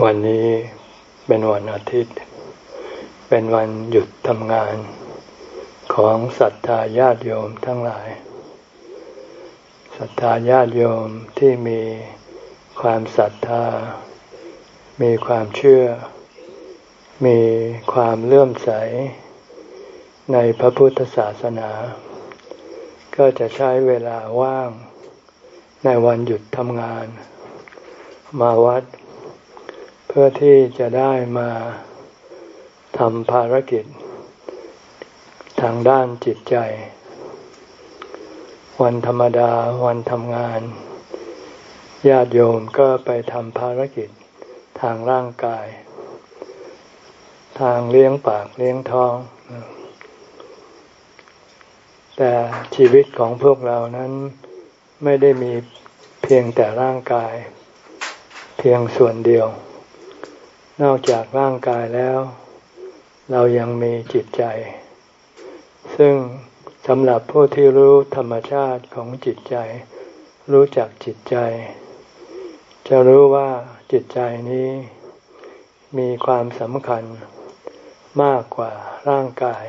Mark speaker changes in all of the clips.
Speaker 1: วันนี้เป็นวันอาทิตย์ เป็นวันหยุดทำงานของศรัทธาญาติโยมทั้งหลายศรัทธาญาติโยมที่มีความศรัทธา มีความเชื่อ มีความเลื่อมใส ในพระพุทธศาสนา ก็จะใช้เวลาว่างในวันหยุดทำงาน มาวัด พื่อที่จะได้มาทำภารกิจ ทางด้านจิตใจ วันธรรมดาวันทำงาน ญาติโยมก็ไปทำภารกิจทางร่างกาย ทางเลี้ยงปากเลี้ยงท้อง แต่ชีวิตของพวกเรานั้นไม่ได้มีเพียงแต่ร่างกาย เพียงส่วนเดียว นอกจากร่างกายแล้ว เรายังมีจิตใจ ซึ่งสำหรับผู้ที่รู้ธรรมชาติของจิตใจ รู้จักจิตใจ จะรู้ว่าจิตใจนี้มีความสำคัญมากกว่าร่างกาย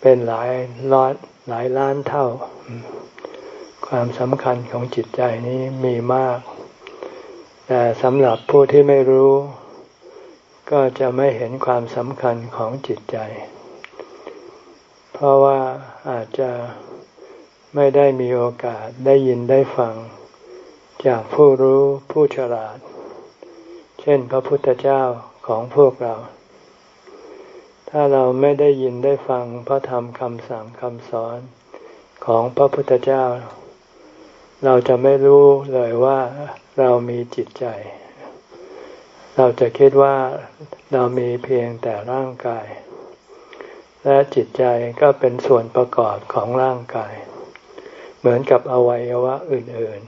Speaker 1: เป็นหลายล้านหลายล้านเท่า ความสำคัญของจิตใจนี้มีมาก แต่สำหรับผู้ที่ไม่รู้ ก็จะไม่เห็นความสำคัญของจิตใจ เพราะว่าอาจจะไม่ได้มีโอกาสได้ยินได้ฟัง จากผู้รู้ผู้ฉลาด เช่นพระพุทธเจ้าของพวกเรา ถ้าเราไม่ได้ยินได้ฟังพระธรรมคำสั่งคำสอนของพระพุทธเจ้า เราจะไม่รู้เลยว่าเรามีจิตใจ เราจะคิดว่าเรามีเพียงแต่ร่างกาย และจิตใจก็เป็นส่วนประกอบของร่างกาย เหมือนกับอวัยวะอื่น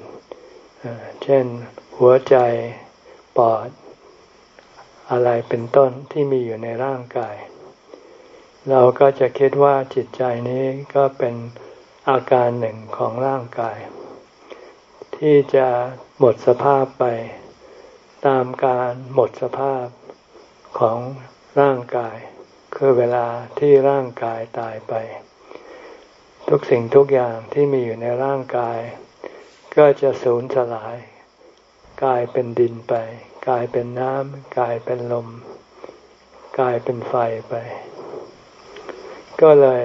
Speaker 1: ๆ เช่นหัวใจปอด อะไรเป็นต้นที่มีอยู่ในร่างกาย เราก็จะคิดว่าจิตใจนี้ก็เป็นอาการหนึ่งของร่างกาย ที่จะหมดสภาพไป ตามการหมดสภาพของร่างกาย คือเวลาที่ร่างกายตายไป ทุกสิ่งทุกอย่างที่มีอยู่ในร่างกาย ก็จะสูญสลาย กลายเป็นดินไป กลายเป็นน้ำกลายเป็นลม กลายเป็นไฟไป ก็เลย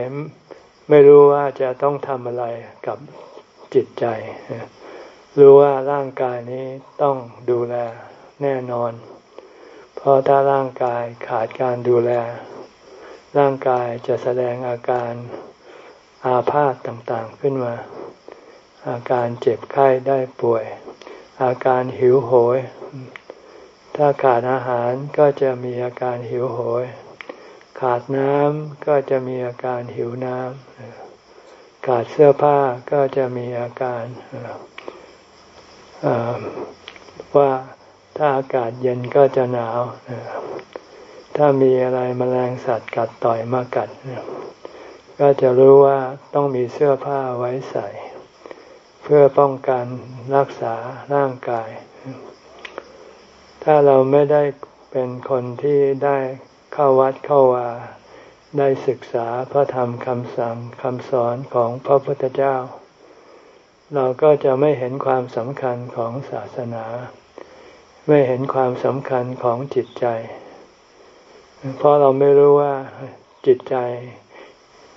Speaker 1: ไม่รู้ว่าจะต้องทำอะไรกับจิตใจ รู้ว่าร่างกายนี้ต้องดูแล แน่นอน เพราะถ้าร่างกายขาดการดูแล ร่างกายจะแสดงอาการอาพาธต่างๆขึ้นมา อาการเจ็บไข้ได้ป่วย อาการหิวโหย ถ้าขาดอาหารก็จะมีอาการหิวโหย ขาดน้ำก็จะมีอาการหิวน้ำขาดเสื้อผ้าก็จะมีอาการว่า ถ้าอากาศเย็นก็จะหนาว ถ้ามีอะไรมแมลงสัตว์กัดต่อยมากัด ก็จะรู้ว่าต้องมีเสื้อผ้าไว้ใส่ เพื่อป้องกันรักษาร่างกาย ถ้าเราไม่ได้เป็นคนที่ได้เข้าวัดเข้าวาได้ศึกษาพระธรรมคำสั่งคำสอนของพระพุทธเจ้า เราก็จะไม่เห็นความสำคัญของศาสนา ไม่เห็นความสำคัญของจิตใจ เพราะเราไม่รู้ว่าจิตใจ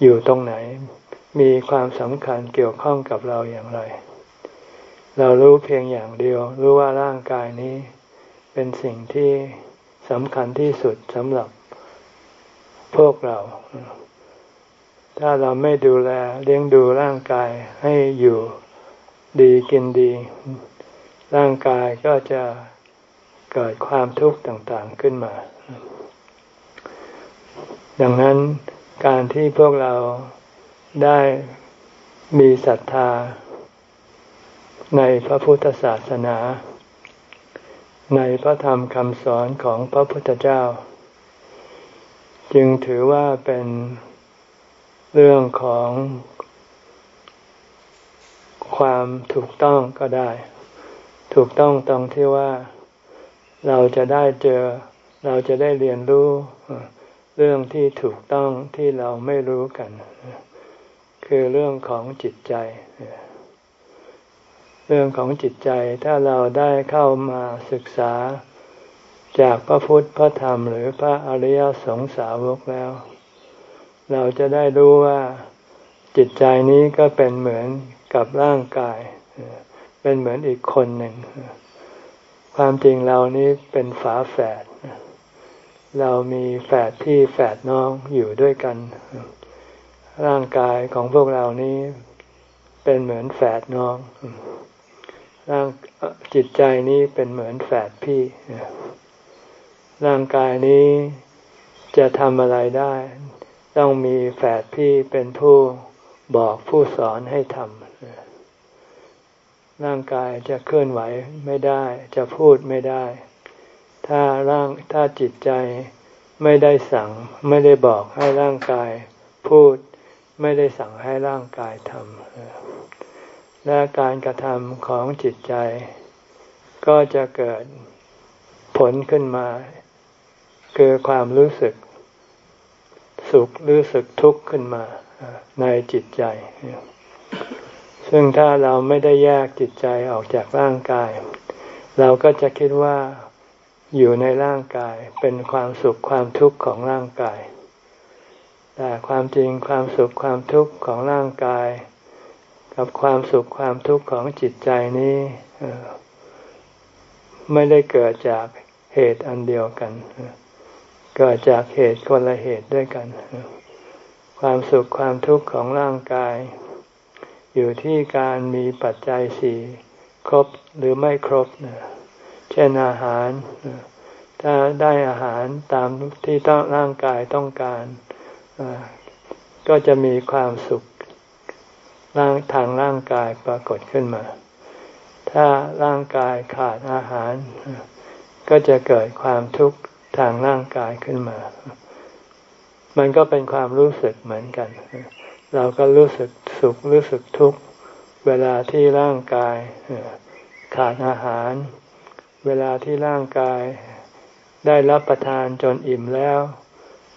Speaker 1: อยู่ตรงไหน มีความสำคัญเกี่ยวข้องกับเราอย่างไร เรารู้เพียงอย่างเดียว รู้ว่าร่างกายนี้เป็นสิ่งที่สำคัญที่สุดสำหรับพวกเรา ถ้าเราไม่ดูแลเลี้ยงดูร่างกายให้อยู่ดีกินดี ร่างกายก็จะ เกิดความทุกข์ต่างๆขึ้นมา ดังนั้นการที่พวกเราได้มีศรัทธา ในพระพุทธศาสนา ในพระธรรมคำสอนของพระพุทธเจ้า จึงถือว่าเป็นเรื่องของความถูกต้องก็ได้ ถูกต้องตรงที่ว่า เราจะได้เจอเราจะได้เรียนรู้เรื่องที่ถูกต้องที่เราไม่รู้กัน คือเรื่องของจิตใจ เรื่องของจิตใจถ้าเราได้เข้ามาศึกษาจากพระพุทธพระธรรมหรือพระอริยสงสาวกแล้ว เราจะได้รู้ว่าจิตใจนี้ก็เป็นเหมือนกับร่างกาย เป็นเหมือนอีกคนหนึ่ง ความจริงเรานี้เป็นฝาแฝด เรามีแฝดพี่แฝดน้องอยู่ด้วยกัน ร่างกายของพวกเรานี้เป็นเหมือนแฝดน้อง ร่างจิตใจนี้เป็นเหมือนแฝดพี่ ร่างกายนี้จะทำอะไรได้ ต้องมีแฝดพี่เป็นผู้บอกผู้สอนให้ทำ ร่างกายจะเคลื่อนไหวไม่ได้ จะพูดไม่ได้ ถ้าร่างถ้าจิตใจไม่ได้สั่ง ไม่ได้บอกให้ร่างกายพูด ไม่ได้สั่งให้ร่างกายทำและการกระทำของจิตใจ ก็จะเกิดผลขึ้นมา คือความรู้สึกสุขรู้สึกทุกข์ขึ้นมาในจิตใจ ซึ่งถ้าเราไม่ได้แยกจิตใจออกจากร่างกาย เราก็จะคิดว่าอยู่ในร่างกายเป็นความสุขความทุกข์ของร่างกาย แต่ความจริงความสุขความทุกข์ของร่างกาย กับความสุขความทุกข์ของจิตใจนี้ไม่ได้เกิดจากเหตุอันเดียวกัน เกิดจากเหตุคนละเหตุด้วยกัน ความสุขความทุกข์ของร่างกาย อยู่ที่การมีปัจจัยสี่ครบหรือไม่ครบเช่นอาหาร ถ้าได้อาหารตามที่ต้องร่างกายต้องการ ก็จะมีความสุขร่างทางร่างกายปรากฏขึ้นมา ถ้าร่างกายขาดอาหาร ก็จะเกิดความทุกข์ทางร่างกายขึ้นมา มันก็เป็นความรู้สึกเหมือนกันเราก็รู้สึกสุขรู้สึกทุกข์เวลาที่ร่างกายขาดอาหาร เวลาที่ร่างกายได้รับประทานจนอิ่มแล้ว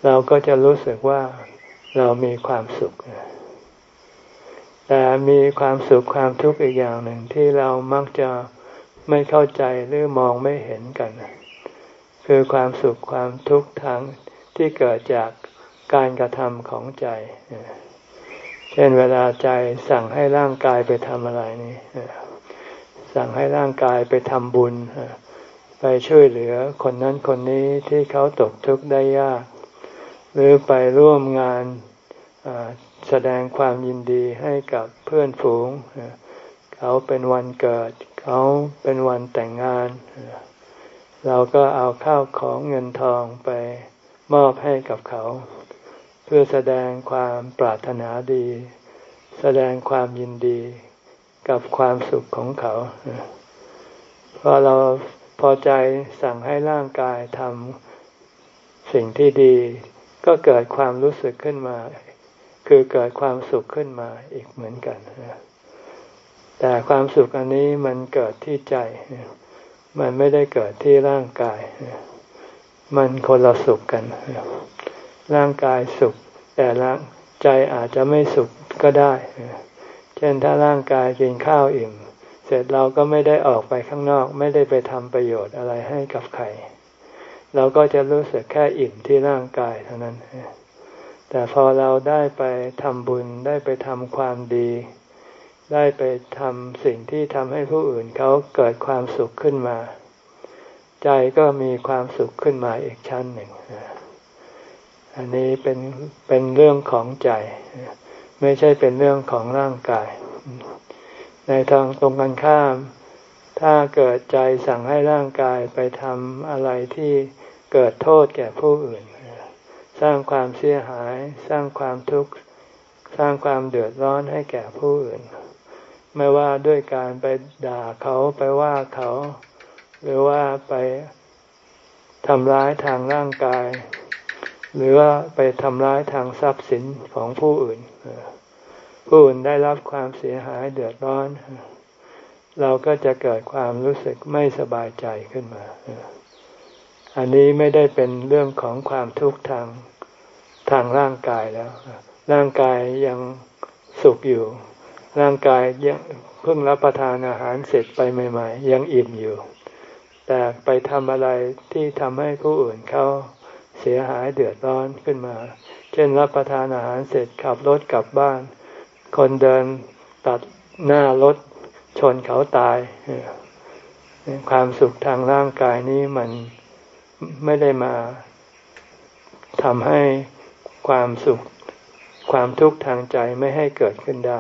Speaker 1: เราก็จะรู้สึกว่าเรามีความสุข แต่มีความสุขความทุกข์อีกอย่างหนึ่งที่เรามักจะไม่เข้าใจหรือมองไม่เห็นกัน คือความสุขความทุกข์ทางที่เกิดจากการกระทำของใจ ช่นเวลาใจสั่งให้ร่างกายไปทำอะไรนี่สั่งให้ร่างกายไปทำบุญ ไปช่วยเหลือคนนั้นคนนี้ที่เขาตกทุกข์ได้ยาก หรือไปร่วมงานแสดงความยินดีให้กับเพื่อนฝูง เขาเป็นวันเกิด เขาเป็นวันแต่งงาน เราก็เอาข้าวของเงินทองไปมอบให้กับเขา พื่อแสดงความปรารถนาดี แสดงความยินดีกับความสุขของเขา พอเราพอใจสั่งให้ร่างกายทำสิ่งที่ดี ก็เกิดความรู้สึกขึ้นมา คือเกิดความสุขขึ้นมาอีกเหมือนกัน แต่ความสุขอันนี้มันเกิดที่ใจ มันไม่ได้เกิดที่ร่างกาย มันคนละสุขกัน ร่างกายสุข แต่ร่างใจอาจจะไม่สุขก็ได้ เช่นถ้าร่างกายกินข้าวอิ่ม เสร็จเราก็ไม่ได้ออกไปข้างนอก ไม่ได้ไปทำประโยชน์อะไรให้กับใคร เราก็จะรู้สึกแค่อิ่มที่ร่างกายเท่านั้น แต่พอเราได้ไปทำบุญได้ไปทำความดีได้ไปทำสิ่งที่ทำให้ผู้อื่นเขาเกิดความสุขขึ้นมา ใจก็มีความสุขขึ้นมาอีกชั้นหนึ่ง อันนี้เป็นเป็นเรื่องของใจ ไม่ใช่เป็นเรื่องของร่างกาย ในทางตรงกันข้าม ถ้าเกิดใจสั่งให้ร่างกายไปทำอะไรที่เกิดโทษแก่ผู้อื่น สร้างความเสียหาย สร้างความทุกข์ สร้างความเดือดร้อนให้แก่ผู้อื่น ไม่ว่าด้วยการไปด่าเขาไปว่าเขา หรือว่าไปทำร้ายทางร่างกาย หรือว่าไปทำร้ายทางทรัพย์สินของผู้อื่น ผู้อื่นได้รับความเสียหายเดือดร้อน เราก็จะเกิดความรู้สึกไม่สบายใจขึ้นมา อันนี้ไม่ได้เป็นเรื่องของความทุกข์ทางทางร่างกายแล้ว ร่างกายยังสุขอยู่ ร่างกายยังเพิ่งรับประทานอาหารเสร็จไปใหม่ ๆ ยังอิ่มอยู่ แต่ไปทำอะไรที่ทำให้ผู้อื่นเขา เสียหายเดือดร้อนขึ้นมา เช่นรับประทานอาหารเสร็จขับรถกลับบ้าน คนเดินตัดหน้ารถชนเขาตาย ความสุขทางร่างกายนี้มันไม่ได้มาทำให้ความสุขความทุกข์ทางใจไม่ให้เกิดขึ้นได้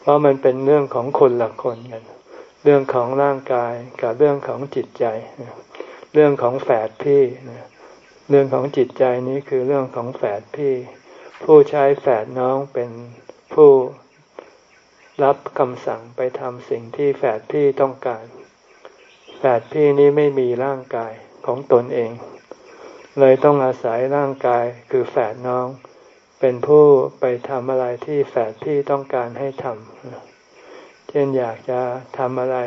Speaker 1: เพราะมันเป็นเรื่องของคนละคนกัน เรื่องของร่างกายกับเรื่องของจิตใจ เรื่องของแฝดพี่ เรื่องของจิตใจนี้คือเรื่องของแฝดพี่ ผู้ใช้แฝดน้องเป็นผู้รับคำสั่งไปทำสิ่งที่แฝดพี่ต้องการ แฝดพี่นี้ไม่มีร่างกายของตนเอง เลยต้องอาศัยร่างกายคือแฝดน้อง เป็นผู้ไปทำอะไรที่แฝดพี่ต้องการให้ทำ เช่นอยากจะทำอะไร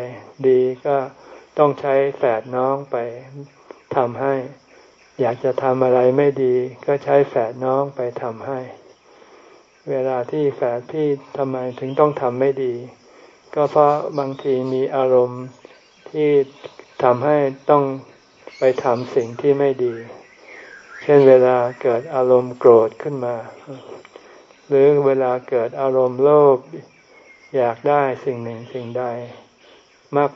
Speaker 1: ดีก็ต้องใช้แฝดน้องไปทำให้ อยากจะทำอะไรไม่ดีก็ใช้แฝดน้องไปทำให้ เวลาที่แฝดพี่ทำไมถึงต้องทำไม่ดี ก็เพราะบางทีมีอารมณ์ที่ทำให้ต้องไปทำสิ่งที่ไม่ดี เช่นเวลาเกิดอารมณ์โกรธขึ้นมา หรือเวลาเกิดอารมณ์โลภอยากได้สิ่งหนึ่งสิ่งใด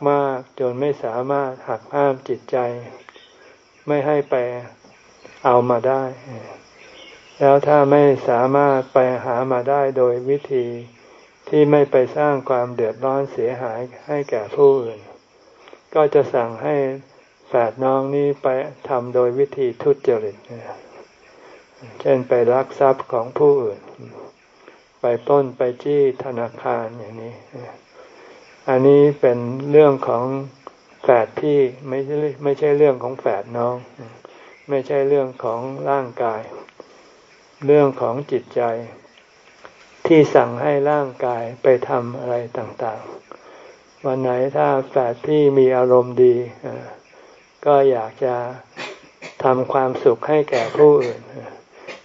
Speaker 1: มากๆจนไม่สามารถหักห้ามจิตใจ ไม่ให้ไปเอามาได้ แล้วถ้าไม่สามารถไปหามาได้โดยวิธีที่ไม่ไปสร้างความเดือดร้อนเสียหายให้แก่ผู้อื่น ก็จะสั่งให้แฝดน้องนี้ไปทำโดยวิธีทุจริตเช่นไปลักทรัพย์ของผู้อื่น ไปต้นไปจี้ธนาคารอย่างนี้ อันนี้เป็นเรื่องของ แฝดพี่ไม่ใช่ไม่ใช่เรื่องของแฝดน้อง ไม่ใช่เรื่องของร่างกาย เรื่องของจิตใจ ที่สั่งให้ร่างกายไปทำอะไรต่างๆ วันไหนถ้าแฝดที่มีอารมณ์ดีก็อยากจะทำความสุขให้แก่ผู้อื่น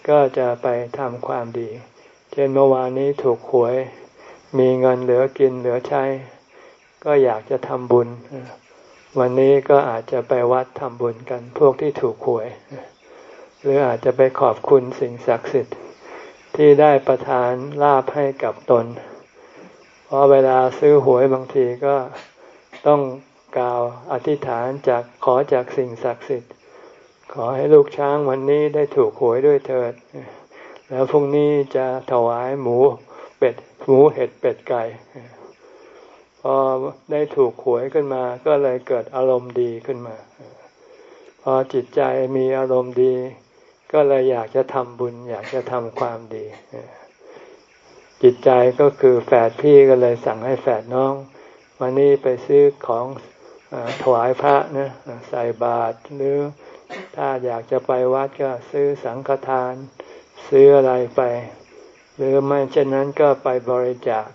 Speaker 1: ก็จะไปทำความดี เช่นเมื่อวานนี้ถูกหวย มีเงินเหลือกินเหลือใช้ ก็อยากจะทำบุญ วันนี้ก็อาจจะไปวัดทำบุญกัน พวกที่ถูกหวย หรืออาจจะไปขอบคุณสิ่งศักดิ์สิทธิ์ที่ได้ประทานลาภให้กับตน เพราะเวลาซื้อหวยบางทีก็ต้องกล่าวอธิษฐานจากขอจากสิ่งศักดิ์สิทธิ์ ขอให้ลูกช้างวันนี้ได้ถูกหวยด้วยเถิด แล้วพรุ่งนี้จะถวายหมูเป็ดหมูเห็ดเป็ดไก่ พอได้ถูกหวยขึ้นมา ก็เลยเกิดอารมณ์ดีขึ้นมา พอจิตใจมีอารมณ์ดี ก็เลยอยากจะทำบุญ อยากจะทำความดี จิตใจก็คือแฝดพี่ก็เลยสั่งให้แฝดน้องวันนี้ไปซื้อของอถวายพระนะใส่บาตรหรือถ้าอยากจะไปวัดก็ซื้อสังฆทาน ซื้ออะไรไป หรือไม่เช่นนั้นก็ไปบริจาค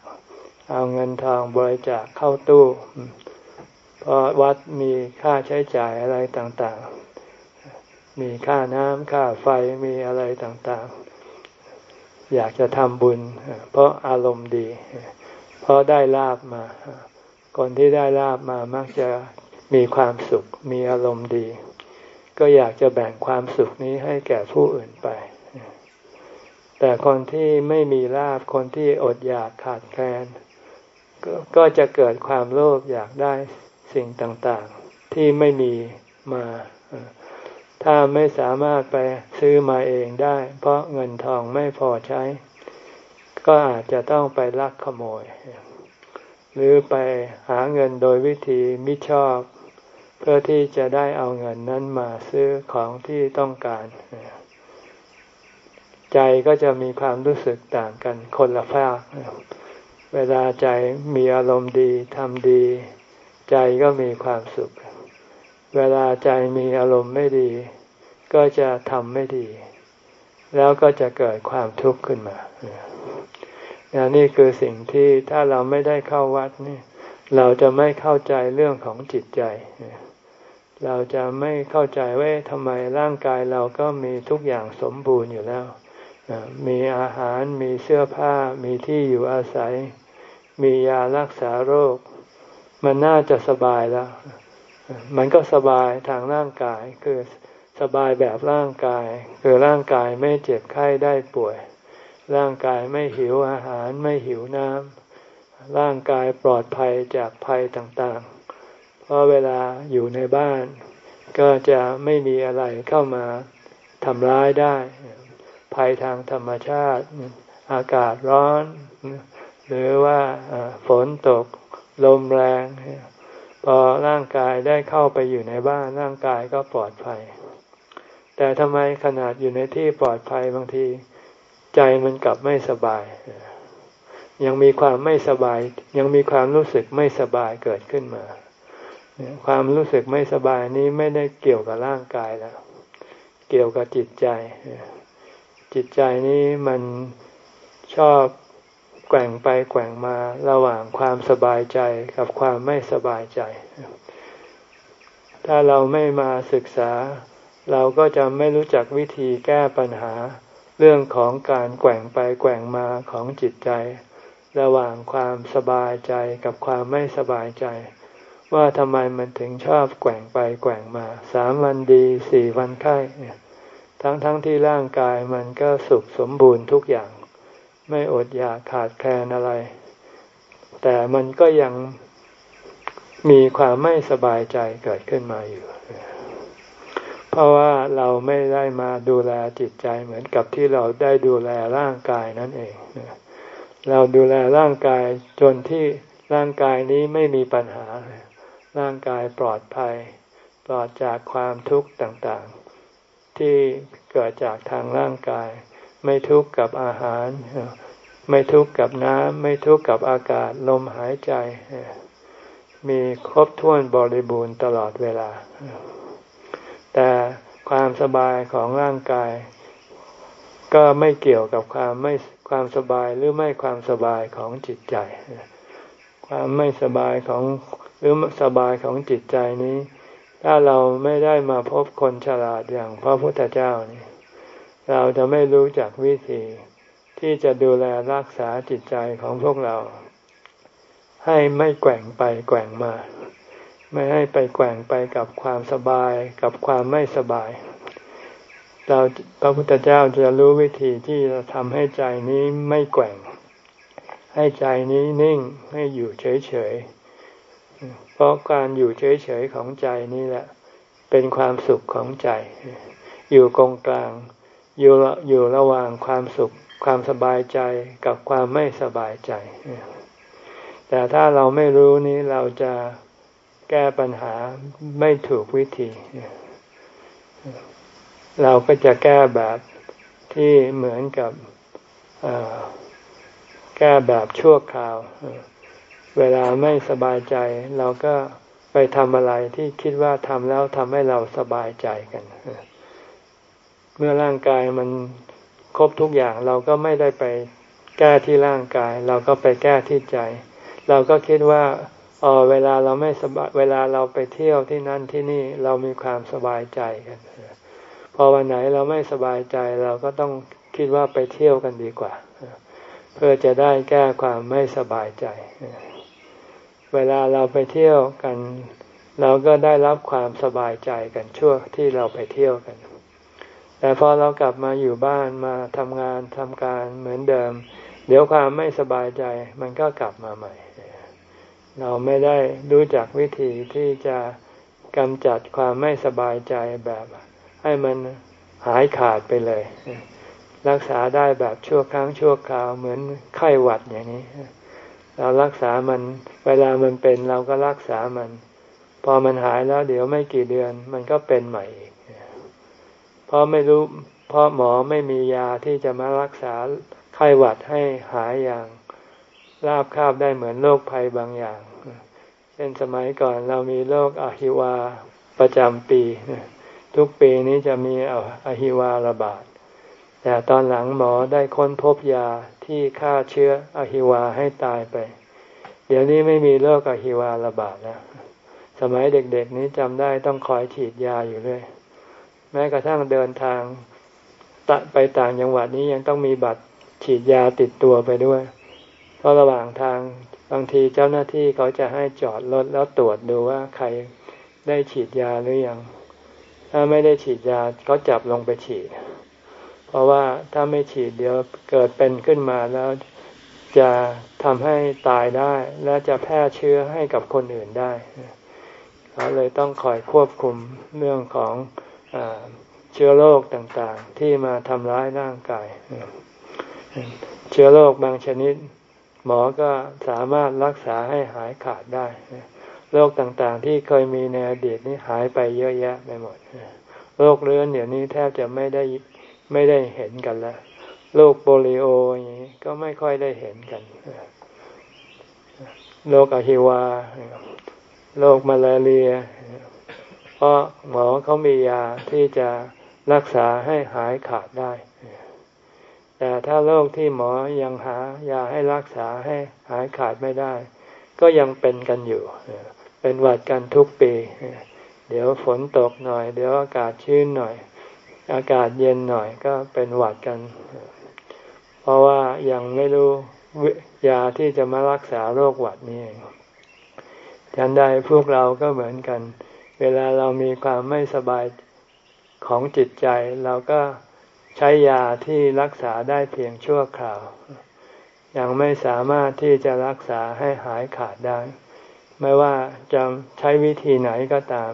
Speaker 1: เอาเงินทองบริจาคเข้าตู้เพราะวัดมีค่าใช้จ่ายอะไรต่างๆ มีค่าน้ำค่าไฟมีอะไรต่างๆ อยากจะทำบุญ เพราะอารมณ์ดี เพราะได้ลาบมา คนที่ได้ลาบมามักจะมีความสุข มีอารมณ์ดี ก็อยากจะแบ่งความสุขนี้ให้แก่ผู้อื่นไป แต่คนที่ไม่มีลาบคนที่อดอยากขาดแคลน ก็จะเกิดความโลภอยากได้สิ่งต่างๆ ที่ไม่มีมา ถ้าไม่สามารถไปซื้อมาเองได้ เพราะเงินทองไม่พอใช้ ก็อาจจะต้องไปลักขโมย หรือไปหาเงินโดยวิธีมิชอบ เพื่อที่จะได้เอาเงินนั้นมาซื้อของที่ต้องการใจก็จะมีความรู้สึกต่างกันคนละภาค เวลาใจมีอารมณ์ดีทำดี ใจก็มีความสุข เวลาใจมีอารมณ์ไม่ดี ก็จะทำไม่ดี แล้วก็จะเกิดความทุกข์ขึ้นมานี่คือสิ่งที่ถ้าเราไม่ได้เข้าวัดนี่เราจะไม่เข้าใจเรื่องของจิตใจ เราจะไม่เข้าใจว่าทำไมร่างกายเราก็มีทุกอย่างสมบูรณ์อยู่แล้ว มีอาหาร มีเสื้อผ้า มีที่อยู่อาศัย มียารักษาโรค มันน่าจะสบายแล้ว มันก็สบายทางร่างกายคือสบายแบบร่างกาย คือร่างกายไม่เจ็บไข้ได้ป่วย ร่างกายไม่หิวอาหารไม่หิวน้ำร่างกายปลอดภัยจากภัยต่างๆ เพราะเวลาอยู่ในบ้าน ก็จะไม่มีอะไรเข้ามาทำร้ายได้ ภัยทางธรรมชาติ อากาศร้อน หรือว่าฝนตกลมแรง พอร่างกายได้เข้าไปอยู่ในบ้านร่างกายก็ปลอดภัย แต่ทำไมขนาดอยู่ในที่ปลอดภัยบางที ใจมันกลับไม่สบาย ยังมีความไม่สบาย ยังมีความรู้สึกไม่สบายเกิดขึ้นมา ความรู้สึกไม่สบายนี้ไม่ได้เกี่ยวกับร่างกายแล้ว เกี่ยวกับจิตใจ จิตใจนี้มันชอบ แกว่งไปแกว่งมาระหว่างความสบายใจกับความไม่สบายใจ ถ้าเราไม่มาศึกษา เราก็จะไม่รู้จักวิธีแก้ปัญหา เรื่องของการแกว่งไปแกว่งมาของจิตใจ ระหว่างความสบายใจกับความไม่สบายใจ ว่าทำไมมันถึงชอบแกว่งไปแกว่งมาสามวันดีสี่วันไข้ทั้งๆทที่ร่างกายมันก็สุขสมบูรณ์ทุกอย่าง ไม่อดอยากขาดแคลนอะไร แต่มันก็ยังมีความไม่สบายใจเกิดขึ้นมาอยู่ เพราะว่าเราไม่ได้มาดูแลจิตใจเหมือนกับที่เราได้ดูแลร่างกายนั่นเอง เราดูแลร่างกายจนที่ร่างกายนี้ไม่มีปัญหา ร่างกายปลอดภัย ปลอดจากความทุกข์ต่างๆ ที่เกิดจากทางร่างกาย ไม่ทุกข์กับอาหาร ไม่ทุกข์กับน้ำไม่ทุกข์กับอากาศลมหายใจ มีครบถ้วนบริบูรณ์ตลอดเวลา แต่ความสบายของร่างกาย ก็ไม่เกี่ยวกับความไม่ความสบายหรือไม่ความสบายของจิตใจ ความไม่สบายของหรือสบายของจิตใจนี้ ถ้าเราไม่ได้มาพบคนฉลาดอย่างพระพุทธเจ้านี่ เราจะไม่รู้จักวิธี ที่จะดูแลรักษาจิตใจของพวกเรา ให้ไม่แกว่งไปแกว่งมา ไม่ให้ไปแกว่งไปกับความสบายกับความไม่สบาย เราพระพุทธเจ้าจะรู้วิธีที่จะทำให้ใจนี้ไม่แกว่ง ให้ใจนี้นิ่งให้อยู่เฉยๆเพราะการอยู่เฉยๆของใจนี่แหละ เป็นความสุขของใจ อยู่กงกลาง อยู่อยู่ระหว่างความสุขความสบายใจกับความไม่สบายใจ แต่ถ้าเราไม่รู้นี้เราจะแก้ปัญหาไม่ถูกวิธี เราก็จะแก้แบบที่เหมือนกับแก้แบบชั่วคราว เวลาไม่สบายใจ เราก็ไปทำอะไรที่คิดว่าทำแล้วทำให้เราสบายใจกัน เมื่อร่างกายมันครบทุกอย่างเราก็ไม่ได้ไปแก้ที่ร่างกาย เราก็ไปแก้ที่ใจ เราก็คิดว่าอ๋อเวลาเราไม่สบายเวลาเราไปเที่ยวที่นั่นที่นี่เรามีความสบายใจกันพอวันไหนเราไม่สบายใจเราก็ต้องคิดว่าไปเที่ยวกันดีกว่า เพื่อจะได้แก้ความไม่สบายใจ เวลาเราไปเที่ยวกัน เราก็ได้รับความสบายใจกันชั่วที่เราไปเที่ยวกัน แต่พอเรากลับมาอยู่บ้านมาทำงานทำการเหมือนเดิม เดี๋ยวความไม่สบายใจมันก็กลับมาใหม่ เราไม่ได้รู้จักวิธีที่จะกำจัดความไม่สบายใจแบบให้มันหายขาดไปเลย รักษาได้แบบชั่วครั้งชั่วคราวเหมือนไข้หวัดอย่างนี้ เรารักษามันเวลามันเป็นเราก็รักษามัน พอมันหายแล้วเดี๋ยวไม่กี่เดือน มันก็เป็นใหม่อี เพราะไม่รู้เพราะหมอไม่มียาที่จะมารักษาไข้หวัดให้หายอย่างราบคาบได้เหมือนโรคภัยบางอย่าง เช่นสมัยก่อนเรามีโรคอหิวาประจำปี ทุกปีนี้จะมีอหิวาระบาด แต่ตอนหลังหมอได้ค้นพบยาที่ฆ่าเชื้ออหิวาให้ตายไป เดี๋ยวนี้ไม่มีโรคอหิวาระบาดแล้ว สมัยเด็กๆนี้จำได้ต้องคอยฉีดยาอยู่เลย แม้กระทั่งเดินทางไปต่างจังหวัดนี้ยังต้องมีบัตรฉีดยาติดตัวไปด้วย เพราะระหว่างทางบางทีเจ้าหน้าที่เขาจะให้จอดรถแล้วตรวจดูว่าใครได้ฉีดยาหรือยัง ถ้าไม่ได้ฉีดยาเขาจับลงไปฉีด เพราะว่าถ้าไม่ฉีดเดี๋ยวเกิดเป็นขึ้นมาแล้วจะทำให้ตายได้ และจะแพร่เชื้อให้กับคนอื่นได้ เขาเลยต้องคอยควบคุมเรื่องของ เชื้อโรคต่างๆ ที่มาทำร้ายร่างกายเชื้อโรคบางชนิด หมอก็สามารถรักษาให้หายขาดได้โรคต่างๆ ที่เคยมีในอดีตนี้หายไปเยอะแยะไปหมดโรคเรื้อนเดี๋ยวนี้แทบจะไม่ได้ไม่ได้เห็นกันแล้วโรคโปลิโออย่างนี้ก็ไม่ค่อยได้เห็นกันโรคอะฮิวาโรคมาลาเรีย ราะหมอเขามียาที่จะรักษาให้หายขาดได้ แต่ถ้าโรคที่หมอยังหายาให้รักษาให้หายขาดไม่ได้ ก็ยังเป็นกันอยู่ เป็นหวัดกันทุกปี เดี๋ยวฝนตกหน่อย เดี๋ยวอากาศชื้นหน่อย อากาศเย็นหน่อยก็เป็นหวัดกัน เพราะว่ายังไม่รู้ยาที่จะมารักษาโรคหวัดนี้ฉันใดพวกเราก็เหมือนกัน เวลาเรามีความไม่สบายของจิตใจ เราก็ใช้ยาที่รักษาได้เพียงชั่วคราว ยังไม่สามารถที่จะรักษาให้หายขาดได้ ไม่ว่าจะใช้วิธีไหนก็ตาม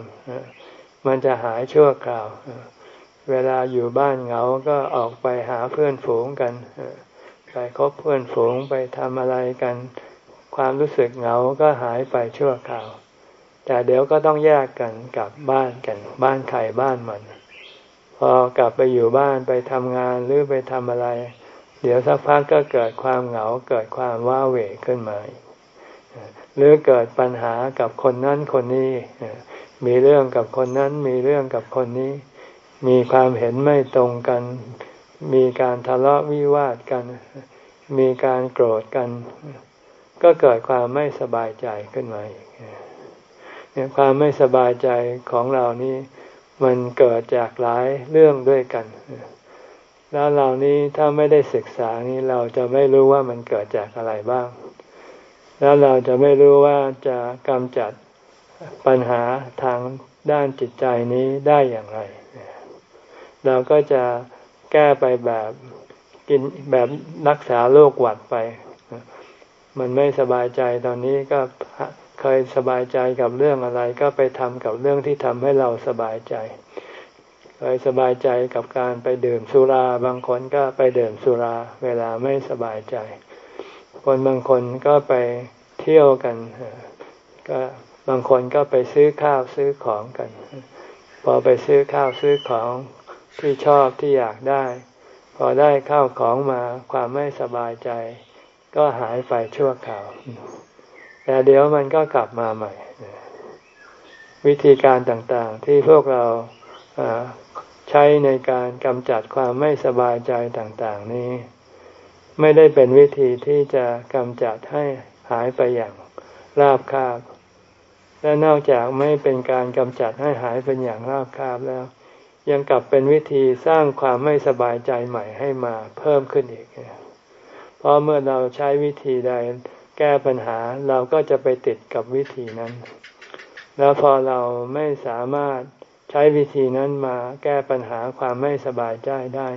Speaker 1: มันจะหายชั่วคราว เวลาอยู่บ้านเหงาก็ออกไปหาเพื่อนฝูงกัน ไปคบเพื่อนฝูงไปทำอะไรกัน ความรู้สึกเหงาก็หายไปชั่วคราว แต่เดี๋ยวก็ต้องแยกกันกลับบ้านกัน บ้านใครบ้านมัน พอกลับไปอยู่บ้านไปทำงานหรือไปทำอะไร เดี๋ยวสักพักก็เกิดความเหงาเกิดความว้าเหวขึ้นมาหรือเกิดปัญหากับคนนั้นคนนี้มีเรื่องกับคนนั้นมีเรื่องกับคนนี้ มีความเห็นไม่ตรงกัน มีการทะเลาะวิวาทกัน มีการโกรธกัน ก็เกิดความไม่สบายใจขึ้นมาอีก ความไม่สบายใจของเรานี้ มันเกิดจากหลายเรื่องด้วยกัน แล้วเรานี้ถ้าไม่ได้ศึกษานี้เราจะไม่รู้ว่ามันเกิดจากอะไรบ้าง แล้วเราจะไม่รู้ว่าจะกำจัดปัญหาทางด้านจิตใจนี้ได้อย่างไร เราก็จะแก้ไปแบบกินแบบรักษาโรคหวัดไป มันไม่สบายใจตอนนี้ก็ เคยสบายใจกับเรื่องอะไรก็ไปทำกับเรื่องที่ทำให้เราสบายใจ เคยสบายใจกับการไปดื่มสุรา บางคนก็ไปดื่มสุรา เวลาไม่สบายใจ คนบางคนก็ไปเที่ยวกัน ก็บางคนก็ไปซื้อข้าวซื้อของกัน พอไปซื้อข้าวซื้อของที่ชอบที่อยากได้ พอได้ข้าวของมาความไม่สบายใจ ก็หายไปชั่วคราว แต่เดี๋ยวมันก็กลับมาใหม่ วิธีการต่างๆ ที่พวกเราใช้ในการกำจัดความไม่สบายใจต่างๆ นี้ ไม่ได้เป็นวิธีที่จะกำจัดให้หายไปอย่างราบคาบ และนอกจากไม่เป็นการกำจัดให้หายเป็นอย่างราบคาบแล้ว ยังกลับเป็นวิธีสร้างความไม่สบายใจใหม่ให้มาเพิ่มขึ้นอีก เพราะเมื่อเราใช้วิธีใด แก้ปัญหาเราก็จะไปติดกับวิธีนั้น แล้วพอเราไม่สามารถใช้วิธีนั้นมาแก้ปัญหาความไม่สบายใจได้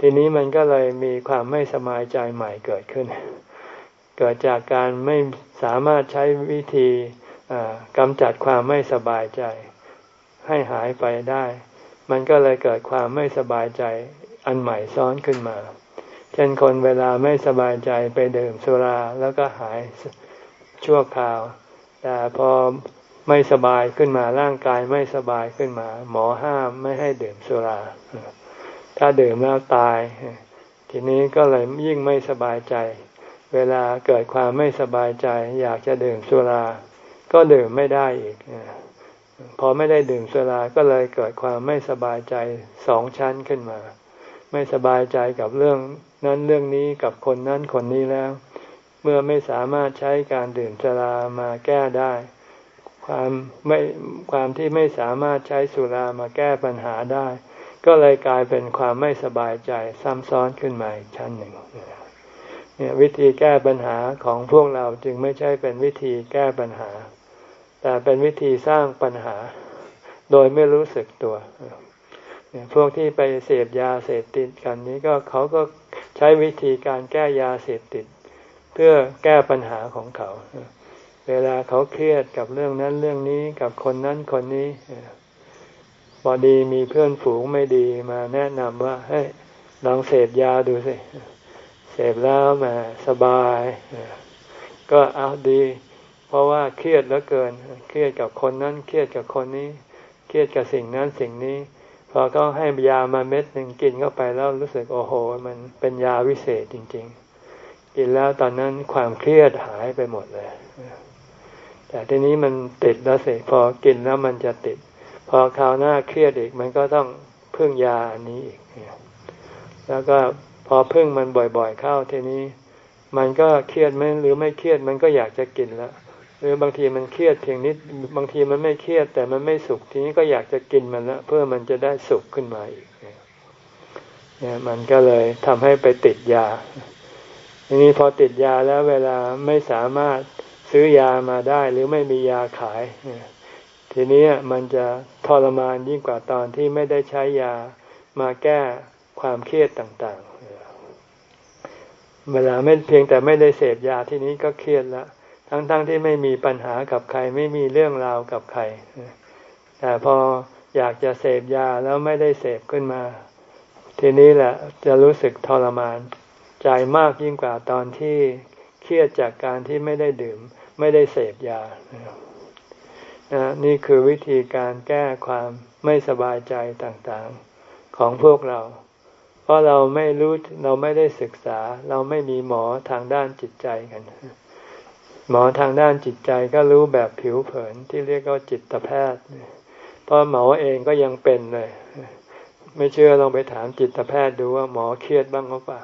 Speaker 1: ทีนี้มันก็เลยมีความไม่สบายใจใหม่เกิดขึ้น เกิดจากการไม่สามารถใช้วิธีกำจัดความไม่สบายใจ ให้หายไปได้ มันก็เลยเกิดความไม่สบายใจอันใหม่ซ้อนขึ้นมา ช่นคนเวลาไม่สบายใจไปดื่มสุราแล้วก็หายชั่วคราว แต่พอไม่สบายขึ้นมาร่างกายไม่สบายขึ้นมา หมอห้ามไม่ให้ดื่มสุรา ถ้าดื่มแล้วตาย ทีนี้ก็เลยยิ่งไม่สบายใจ เวลาเกิดความไม่สบายใจ อยากจะดื่มสุรา ก็ดื่มไม่ได้อีกพอไม่ได้ดื่มสุราก็เลยเกิดความไม่สบายใจสองชั้นขึ้นมา ไม่สบายใจกับเรื่อง นั้นเรื่องนี้กับคนนั้นคนนี้แล้ว เมื่อไม่สามารถใช้การดื่มจรามาแก้ได้ ความไม่ความที่ไม่สามารถใช้สุรามาแก้ปัญหาได้ ก็เลยกลายเป็นความไม่สบายใจซ้ำซ้อนขึ้นมาอีกชั้นหนึ่งเนี่ยวิธีแก้ปัญหาของพวกเราจึงไม่ใช่เป็นวิธีแก้ปัญหา แต่เป็นวิธีสร้างปัญหา โดยไม่รู้สึกตัวเพวกที่ไปเสพยาเสพติดกันนี้ก็เขาก็ใช้วิธีการแก้ยาเสพติด เพื่อแก้ปัญหาของเขา เวลาเขาเครียดกับเรื่องนั้นเรื่องนี้กับคนนั้นคนนี้พอดีมีเพื่อนฝูงไม่ดีมาแนะนำว่าให้ลองเสพยาดูสิเสพแล้วมาสบาย ก็เอาดี เพราะว่าเครียดเหลือเกิน เครียดกับคนนั้น เครียดกับคนนี้ เครียดกับสิ่งนั้นสิ่งนี้ พอเขาให้ยามาเม็ดหนึ่งกินเข้าไปแล้วรู้สึกโอ้โห มันเป็นยาวิเศษจริง ๆ กินแล้วตอนนั้นความเครียดหายไปหมดเลย แต่ทีนี้มันติดแล้วสิพอกินแล้วมันจะติด พอคราวหน้าเครียดอีกมันก็ต้องพึ่งยาอันนี้อีกแล้วก็พอพึ่งมันบ่อยๆเข้าทีนี้ มันก็เครียดไหมหรือไม่เครียดมันก็อยากจะกินแล้ว หรือบางทีมันเครียดเพียงนิด บางทีมันไม่เครียดแต่มันไม่สุข ทีนี้ก็อยากจะกินมันล้วเพื่อมันจะได้สุขขึ้นมาอีกเนี่ยมันก็เลยทำให้ไปติดยาทีนี้พอติดยาแล้วเวลาไม่สามารถซื้อยามาได้หรือไม่มียาขาย ทีนี้มันจะทรมานยิ่งกว่าตอนที่ไม่ได้ใช้ยามาแก้ความเครียดต่าง ๆ เวลาไม่เพียงแต่ไม่ได้เสพยาที่นี้ก็เครียดล้ว ทั้งๆทที่ไม่มีปัญหากับใครไม่มีเรื่องราวกับใคร แต่พออยากจะเสพยาแล้วไม่ได้เสพขึ้นมา ทีนี้แหละจะรู้สึกทรมานใจมากยิ่งกว่าตอนที่เครียดจากการที่ไม่ได้ดื่ม ไม่ได้เสพยา นี่คือวิธีการแก้ความไม่สบายใจต่างๆของพวกเรา เพราะเราไม่รู้เราไม่ได้ศึกษา เราไม่มีหมอทางด้านจิตใจกัน หมอทางด้านจิตใจก็รู้แบบผิวเผินที่เรียกว่าจิตแพทย์ เพราะหมอเองก็ยังเป็นเลย ไม่เชื่อลองไปถามจิตแพทย์ดูว่าหมอเครียดบ้างหรือเปล่า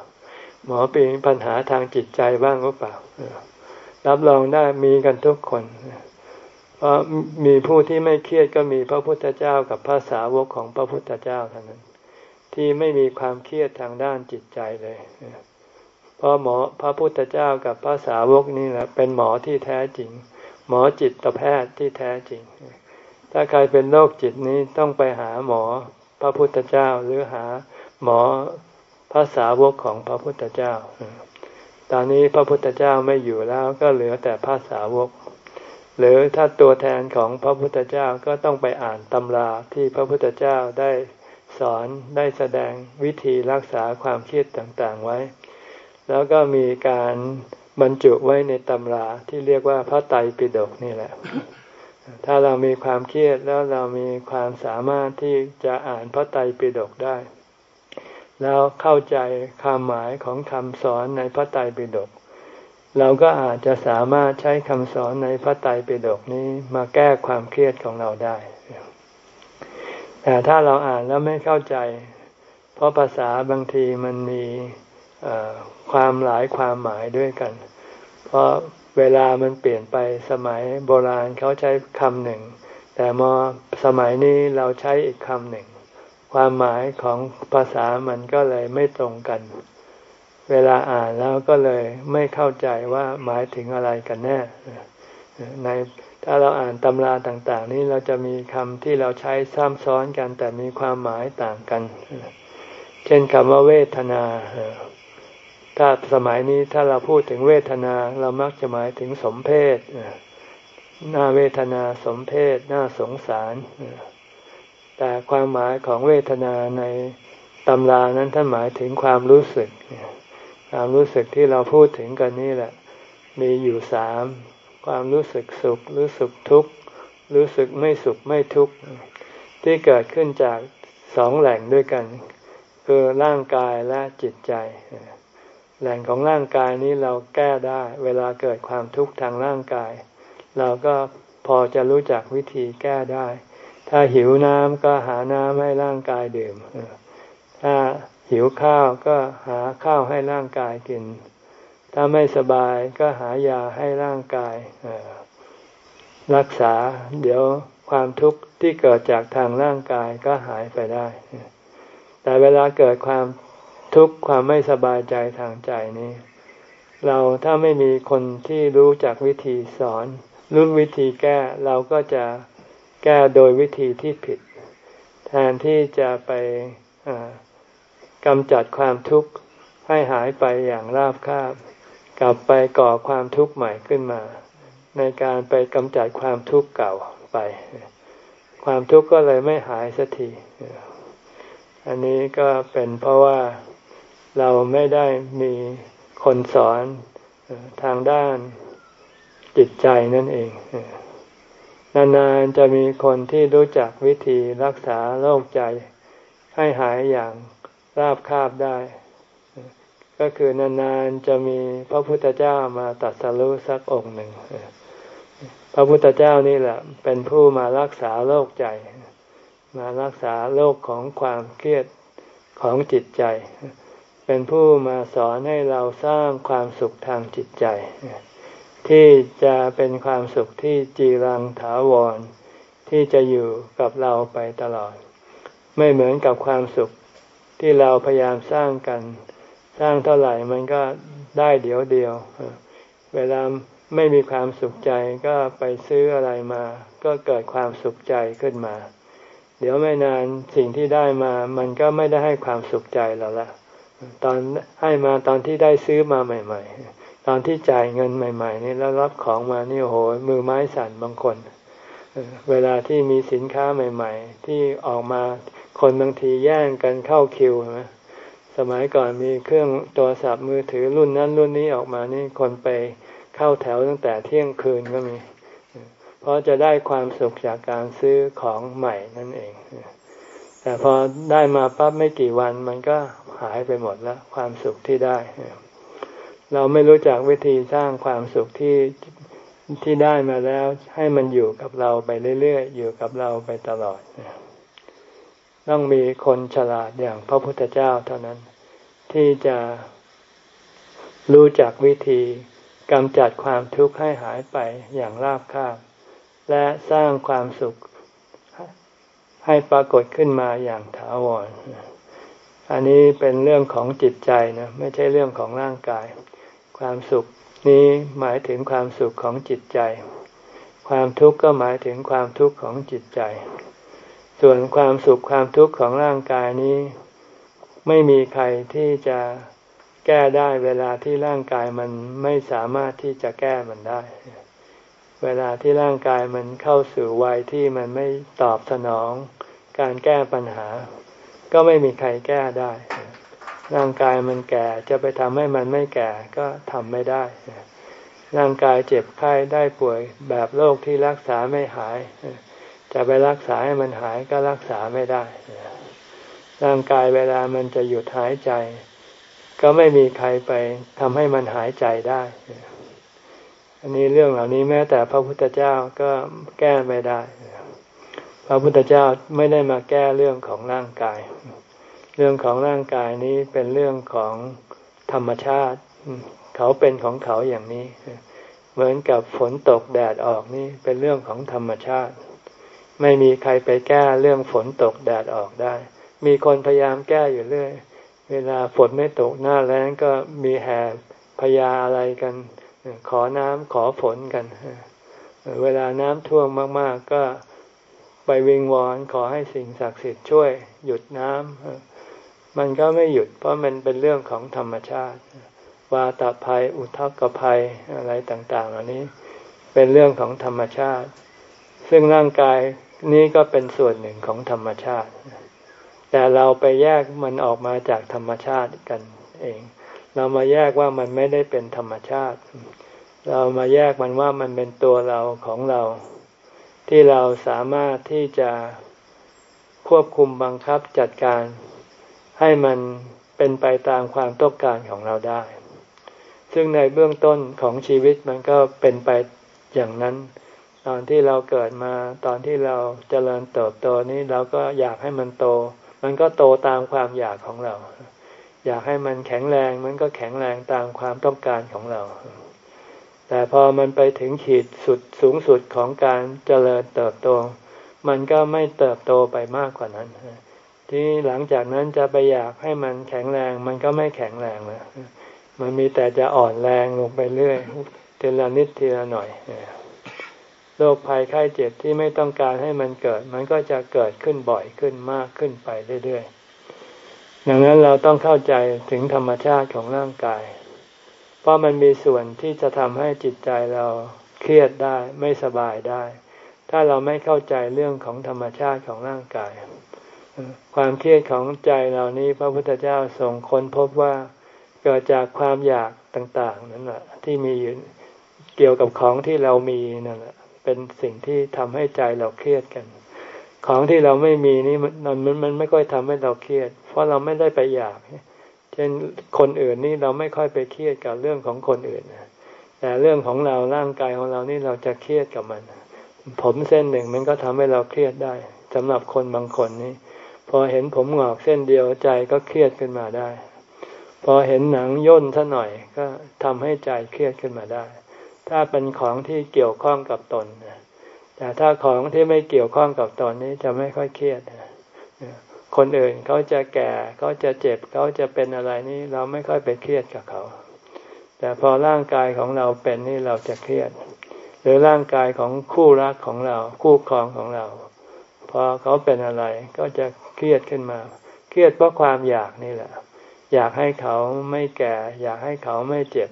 Speaker 1: หมอป็นปัญหาทางจิตใจบ้างหรือเปล่า รับรองได้มีกันทุกคนเพราะมีผู้ที่ไม่เครียดก็มีพระพุทธเจ้ากับพระสาวกของพระพุทธเจ้าเท่านั้น ที่ไม่มีความเครียดทางด้านจิตใจเลย เพราะหมอพระพุทธเจ้ากับพระสาวกนี่แหละเป็นหมอที่แท้จริง หมอจิตแพทย์ที่แท้จริง ถ้าใครเป็นโรคจิตนี้ต้องไปหาหมอพระพุทธเจ้าหรือหาหมอพระสาวกของพระพุทธเจ้า ตอนนี้พระพุทธเจ้าไม่อยู่แล้วก็เหลือแต่พระสาวก หรือถ้าตัวแทนของพระพุทธเจ้าก็ต้องไปอ่านตำราที่พระพุทธเจ้าได้สอนได้แสดงวิธีรักษาความเครียดต่างๆไว้ แล้วก็มีการบรรจุไว้ในตำราที่เรียกว่าพระไตรปิฎกนี่แหละ ถ้าเรามีความเครียดแล้วเรามีความสามารถที่จะอ่านพระไตรปิฎกได้ แล้วเข้าใจความหมายของคำสอนในพระไตรปิฎกเราก็อาจจะสามารถใช้คำสอนในพระไตรปิฎกนี้มาแก้ความเครียดของเราได้ แต่ถ้าเราอ่านแล้วไม่เข้าใจ เพราะภาษาบางทีมันมี ความหลายความหมายด้วยกัน เพราะเวลามันเปลี่ยนไปสมัยโบราณเขาใช้คำหนึ่ง แต่มอสมัยนี้เราใช้อีกคำหนึ่ง ความหมายของภาษามันก็เลยไม่ตรงกัน เวลาอ่านแล้วก็เลยไม่เข้าใจว่าหมายถึงอะไรกันแน่ในถ้าเราอ่านตำราต่าง ๆ นี้เราจะมีคำที่เราใช้ซ้ำซ้อนกัน แต่มีความหมายต่างกัน เช่นคำว่าเวทนา ถ้าสมัยนี้ถ้าเราพูดถึงเวทนาเรามักจะหมายถึงสมเพศหน้าเวทนาสมเพศหน้าสงสาร แต่ความหมายของเวทนาในตำรานั้นท่านหมายถึงความรู้สึก ความรู้สึกที่เราพูดถึงกันนี่แหละ มีอยู่สาม ความรู้สึกสุขรู้สึกทุกข์ รู้สึกไม่สุขไม่ทุกข์ ที่เกิดขึ้นจากสองแหล่งด้วยกัน คือร่างกายและจิตใจ แหล่งของร่างกายนี้เราแก้ได้ เวลาเกิดความทุกข์ทางร่างกาย เราก็พอจะรู้จักวิธีแก้ได้ ถ้าหิวน้ำก็หาน้ำให้ร่างกายดื่ม ถ้าหิวข้าวก็หาข้าวให้ร่างกายกิน ถ้าไม่สบายก็หายาให้ร่างกายรักษา เดี๋ยวความทุกข์ที่เกิดจากทางร่างกายก็หายไปได้ แต่เวลาเกิดความ ทุกข์ความไม่สบายใจทางใจนี้ เราถ้าไม่มีคนที่รู้จักวิธีสอนรู้วิธีแก้เราก็จะแก้โดยวิธีที่ผิด แทนที่จะไปกำจัดความทุกข์ให้หายไปอย่างราบคาบ กลับไปก่อความทุกข์ใหม่ขึ้นมา ในการไปกำจัดความทุกข์เก่าไป ความทุกข์ก็เลยไม่หายสักทีอันนี้ก็เป็นเพราะว่า เราไม่ได้มีคนสอนทางด้านจิตใจนั่นเอง นานๆจะมีคนที่รู้จักวิธีรักษาโรคใจให้หายอย่างราบคาบได้ ก็คือนานๆจะมีพระพุทธเจ้ามาตัดสรู้สักองค์หนึ่ง พระพุทธเจ้านี่แหละ เป็นผู้มารักษาโรคใจ มารักษาโรคของความเครียดของจิตใจ เป็นผู้มาสอนให้เราสร้างความสุขทางจิตใจ ที่จะเป็นความสุขที่จีรังถาวร ที่จะอยู่กับเราไปตลอด ไม่เหมือนกับความสุขที่เราพยายามสร้างกัน สร้างเท่าไหร่มันก็ได้เดี๋ยวเดียว เวลาไม่มีความสุขใจก็ไปซื้ออะไรมา ก็เกิดความสุขใจขึ้นมา เดี๋ยวไม่นานสิ่งที่ได้มา มันก็ไม่ได้ให้ความสุขใจเราละ ตอนให้มาตอนที่ได้ซื้อมาใหม่ ๆ ตอนที่จ่ายเงินใหม่ ๆ นี่แล้วรับของมานี่โหมือไม้สั่นบางคน เวลาที่มีสินค้าใหม่ ๆ ที่ออกมาคนบางทีแย่งกันเข้าคิวนะสมัยก่อนมีเครื่องโทรศัพท์มือถือรุ่นนั้นรุ่นนี้ออกมานี่คนไปเข้าแถวตั้งแต่เที่ยงคืนก็มี เพราะจะได้ความสุขจากการซื้อของใหม่นั่นเอง แต่พอได้มาปั๊บไม่กี่วันมันก็หายไปหมดแล้ว ความสุขที่ได้ เราไม่รู้จักวิธีสร้างความสุขที่ที่ได้มาแล้ว ให้มันอยู่กับเราไปเรื่อยๆอยู่กับเราไปตลอดต้องมีคนฉลาดอย่างพระพุทธเจ้าเท่านั้น ที่จะรู้จักวิธีกำจัดความทุกข์ให้หายไปอย่างราบคาบและสร้างความสุข ให้ปรากฏขึ้นมาอย่างถาวร อันนี้เป็นเรื่องของจิตใจนะไม่ใช่เรื่องของร่างกาย ความสุขนี้หมายถึงความสุขของจิตใจ ความทุกข์ก็หมายถึงความทุกข์ของจิตใจ ส่วนความสุขความทุกข์ของร่างกายนี้ ไม่มีใครที่จะแก้ได้เวลาที่ร่างกายมันไม่สามารถที่จะแก้มันได้ เวลาที่ร่างกายมันเข้าสู่วัยที่มันไม่ตอบสนอง การแก้ปัญหา ก็ไม่มีใครแก้ได้ ร่างกายมันแก่จะไปทำให้มันไม่แก่ก็ทำไม่ได้ ร่างกายเจ็บไข้ได้ป่วยแบบโรคที่รักษาไม่หาย จะไปรักษาให้มันหายก็รักษาไม่ได้ ร่างกายเวลามันจะหยุดหายใจ ก็ไม่มีใครไปทำให้มันหายใจได้อันนี้เรื่องเหล่านี้แม้แต่พระพุทธเจ้าก็แก้ไม่ได้ พระพุทธเจ้าไม่ได้มาแก้เรื่องของร่างกาย เรื่องของร่างกายนี้เป็นเรื่องของธรรมชาติ เขาเป็นของเขาอย่างนี้ เหมือนกับฝนตกแดดออกนี่เป็นเรื่องของธรรมชาติ ไม่มีใครไปแก้เรื่องฝนตกแดดออกได้ มีคนพยายามแก้อยู่เรื่อย เวลาฝนไม่ตกหน้าแล้งก็มีแห่พยาอะไรกัน ขอน้ำขอฝนกัน เวลาน้ำท่วมมาก ๆ ก็ ไปวิงวอนขอให้สิ่งศักดิ์สิทธิ์ช่วยหยุดน้ำมันก็ไม่หยุด เพราะมันเป็นเรื่องของธรรมชาติ วาตาภัย อุทกภัยอะไรต่างๆเหล่านี้ เป็นเรื่องของธรรมชาติ ซึ่งร่างกายนี้ก็เป็นส่วนหนึ่งของธรรมชาติ แต่เราไปแยกมันออกมาจากธรรมชาติกันเอง เรามาแยกว่ามันไม่ได้เป็นธรรมชาติ เรามาแยกมันว่ามันเป็นตัวเราของเรา ที่เราสามารถที่จะควบคุมบังคับจัดการ ให้มันเป็นไปตามความต้องการของเราได้ ซึ่งในเบื้องต้นของชีวิตมันก็เป็นไปอย่างนั้น ตอนที่เราเกิดมาตอนที่เราเจริญเติบโตนี้เราก็อยากให้มันโต มันก็โตตามความอยากของเรา อยากให้มันแข็งแรงมันก็แข็งแรงตามความต้องการของเรา แต่พอมันไปถึงขีดสุดสูงสุดของการเจริญเติบโต มันก็ไม่เติบโตไปมากกว่านั้นที่หลังจากนั้นจะไปอยากให้มันแข็งแรง มันก็ไม่แข็งแรงแล้วมันมีแต่จะอ่อนแรงลงไปเรื่อยทีละนิดทีละหน่อยโรคภัยไข้เจ็บที่ไม่ต้องการให้มันเกิด มันก็จะเกิดขึ้นบ่อยขึ้นมากขึ้นไปเรื่อยๆดังนั้นเราต้องเข้าใจถึงธรรมชาติของร่างกาย เพราะมันมีส่วนที่จะทำให้จิตใจเราเครียดได้ไม่สบายได้ ถ้าเราไม่เข้าใจเรื่องของธรรมชาติของร่างกาย ความเครียดของใจเหล่านี้พระพุทธเจ้าทรงค้นพบว่าเกิดจากความอยากต่างๆนั่นแหละที่มีอยู่เกี่ยวกับของที่เรามีนั่นแหละเป็นสิ่งที่ทำให้ใจเราเครียดกัน ของที่เราไม่มีนี่มันมันมันไม่ค่อยทำให้เราเครียด เพราะเราไม่ได้ไปอยาก เช่นคนอื่นนี่เราไม่ค่อยไปเครียดกับเรื่องของคนอื่นแต่เรื่องของเราร่างกายของเรานี่เราจะเครียดกับมัน ผมเส้นหนึ่งมันก็ทำให้เราเครียดได้สำหรับคนบางคนนี่พอเห็นผมหงอกเส้นเดียวใจก็เครียดขึ้นมาได้ พอเห็นหนังย่นซะหน่อยก็ทำให้ใจเครียดขึ้นมาได้ ถ้าเป็นของที่เกี่ยวข้องกับตนแต่ถ้าของที่ไม่เกี่ยวข้องกับตนนี้จะไม่ค่อยเครียด คนอื่นเขาจะแก่เขาจะเจ็บเขาจะเป็นอะไรนี่เราไม่ค่อยไปเครียดกับเขา แต่พอร่างกายของเราเป็นนี่เราจะเครียด หรือร่างกายของคู่รักของเรา คู่ครองของเรา พอเขาเป็นอะไรก็จะเครียดขึ้นมา เครียดเพราะความอยากนี่แหละ อยากให้เขาไม่แก่ อยากให้เขาไม่เจ็บ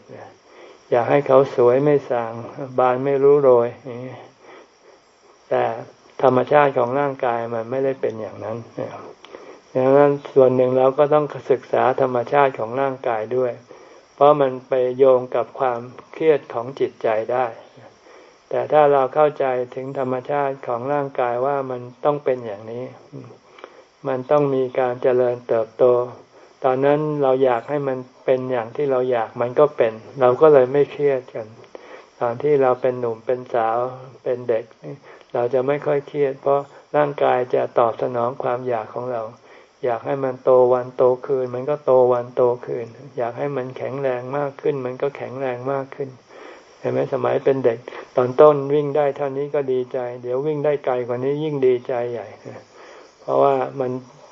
Speaker 1: อยากให้เขาสวยไม่สางบานไม่รู้โรยแต่ธรรมชาติของร่างกายมันไม่ได้เป็นอย่างนั้น ดังนั้นส่วนหนึ่งเราก็ต้องศึกษาธรรมชาติของร่างกายด้วย เพราะมันไปโยงกับความเครียดของจิตใจได้ แต่ถ้าเราเข้าใจถึงธรรมชาติของร่างกายว่ามันต้องเป็นอย่างนี้ มันต้องมีการเจริญเติบโต ตอนนั้นเราอยากให้มันเป็นอย่างที่เราอยากมันก็เป็น เราก็เลยไม่เครียดกัน ตอนที่เราเป็นหนุ่มเป็นสาวเป็นเด็ก เราจะไม่ค่อยเครียด เพราะร่างกายจะตอบสนองความอยากของเรา อยากให้มันโตวันโตคืน มันก็โตวันโตคืน อยากให้มันแข็งแรงมากขึ้น มันก็แข็งแรงมากขึ้นเห็นไหมสมัยเป็นเด็ก ตอนต้นวิ่งได้เท่านี้ก็ดีใจ เดี๋ยววิ่งได้ไกลกว่านี้ยิ่งดีใจใหญ่ เพราะว่ามัน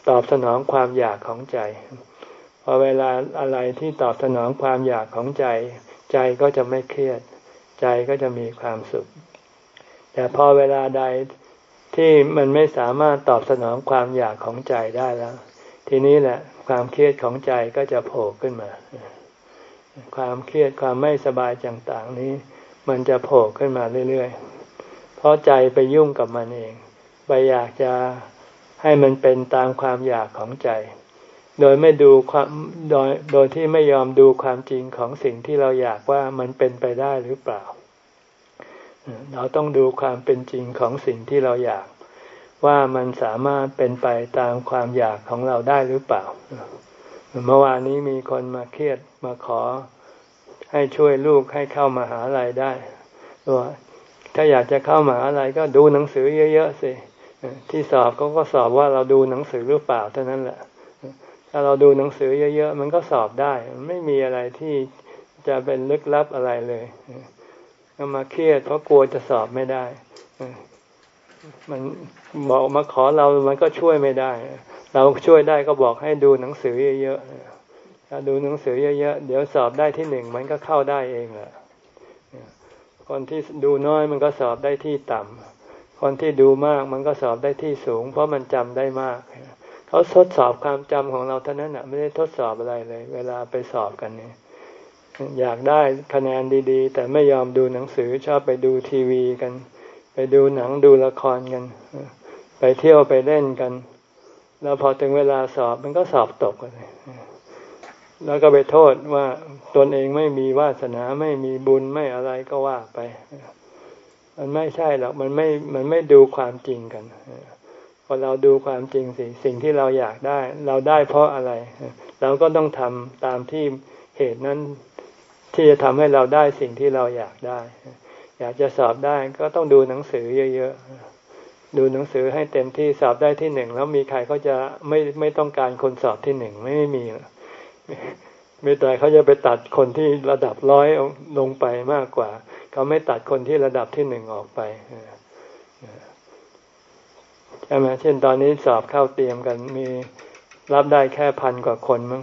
Speaker 1: ตอบสนองความอยากของใจ พอเวลาอะไรที่ตอบสนองความอยากของใจ ใจก็จะไม่เครียด ใจก็จะมีความสุข แต่พอเวลาใด ที่มันไม่สามารถตอบสนองความอยากของใจได้แล้ว ทีนี้แหละ ความเครียดของใจก็จะโผล่ขึ้นมา ความเครียดความไม่สบายต่างๆนี้ มันจะโผล่ขึ้นมาเรื่อยๆ เพราะใจไปยุ่งกับมันเองไปอยากจะให้มันเป็นตามความอยากของใจ โดยไม่ดูความโดยโดยที่ไม่ยอมดูความจริงของสิ่งที่เราอยากว่ามันเป็นไปได้หรือเปล่า เราต้องดูความเป็นจริงของสิ่งที่เราอยาก ว่ามันสามารถเป็นไปตามความอยากของเราได้หรือเปล่า เมื่อวานนี้มีคนมาเครียดมาขอให้ช่วยลูกให้เข้ามาหาลัยได้ว่าถ้าอยากจะเข้ามาหาลัยก็ดูหนังสือเยอะๆสิที่สอบเขาก็สอบว่าเราดูหนังสือหรือเปล่าเท่านั้นแหละ ถ้าเราดูหนังสือเยอะๆมันก็สอบได้ มันไม่มีอะไรที่จะเป็นลึกลับอะไรเลย ก็มาเครียดเพราะกลัวจะสอบไม่ได้มันบอกมาขอเรามันก็ช่วยไม่ได้ เราช่วยได้ก็บอกให้ดูหนังสือเยอะๆถ้าดูหนังสือเยอะๆเดี๋ยวสอบได้ที่หนึ่งมันก็เข้าได้เองแหละคนที่ดูน้อยมันก็สอบได้ที่ต่ำคนที่ดูมากมันก็สอบได้ที่สูง เพราะมันจำได้มาก เขาทดสอบความจำของเราเท่านั้นอะไม่ได้ทดสอบอะไรเลย เวลาไปสอบกันเนี่ย อยากได้คะแนนดีๆ แต่ไม่ยอมดูหนังสือชอบไปดูทีวีกัน ไปดูหนังดูละครกัน ไปเที่ยวไปเล่นกัน แล้วพอถึงเวลาสอบมันก็สอบตกเลยแล้วก็ไปโทษว่าตนเองไม่มีวาสนาไม่มีบุญไม่อะไรก็ว่าไป มันไม่ใช่หรอกมันไม่มันไม่ดูความจริงกันพอเราดูความจริงสิสิ่งที่เราอยากได้ เราได้เพราะอะไร เราก็ต้องทำตามที่เหตุนั้น ที่จะทำให้เราได้สิ่งที่เราอยากได้ อยากจะสอบได้ก็ต้องดูหนังสือเยอะๆ ดูหนังสือให้เต็มที่สอบได้ที่หนึ่งแล้วมีใครเขาจะไม่ไม่ต้องการคนสอบที่หนึ่งไม่ไม่มีมีแต่เขาจะไปตัดคนที่ระดับร้อยลงไปมากกว่า เขาไม่ตัดคนที่ระดับที่หนึ่งออกไปใช่ไหมเช่นตอนนี้สอบเข้าเตรียมกันมีรับได้แค่พันกว่าคนมั้ง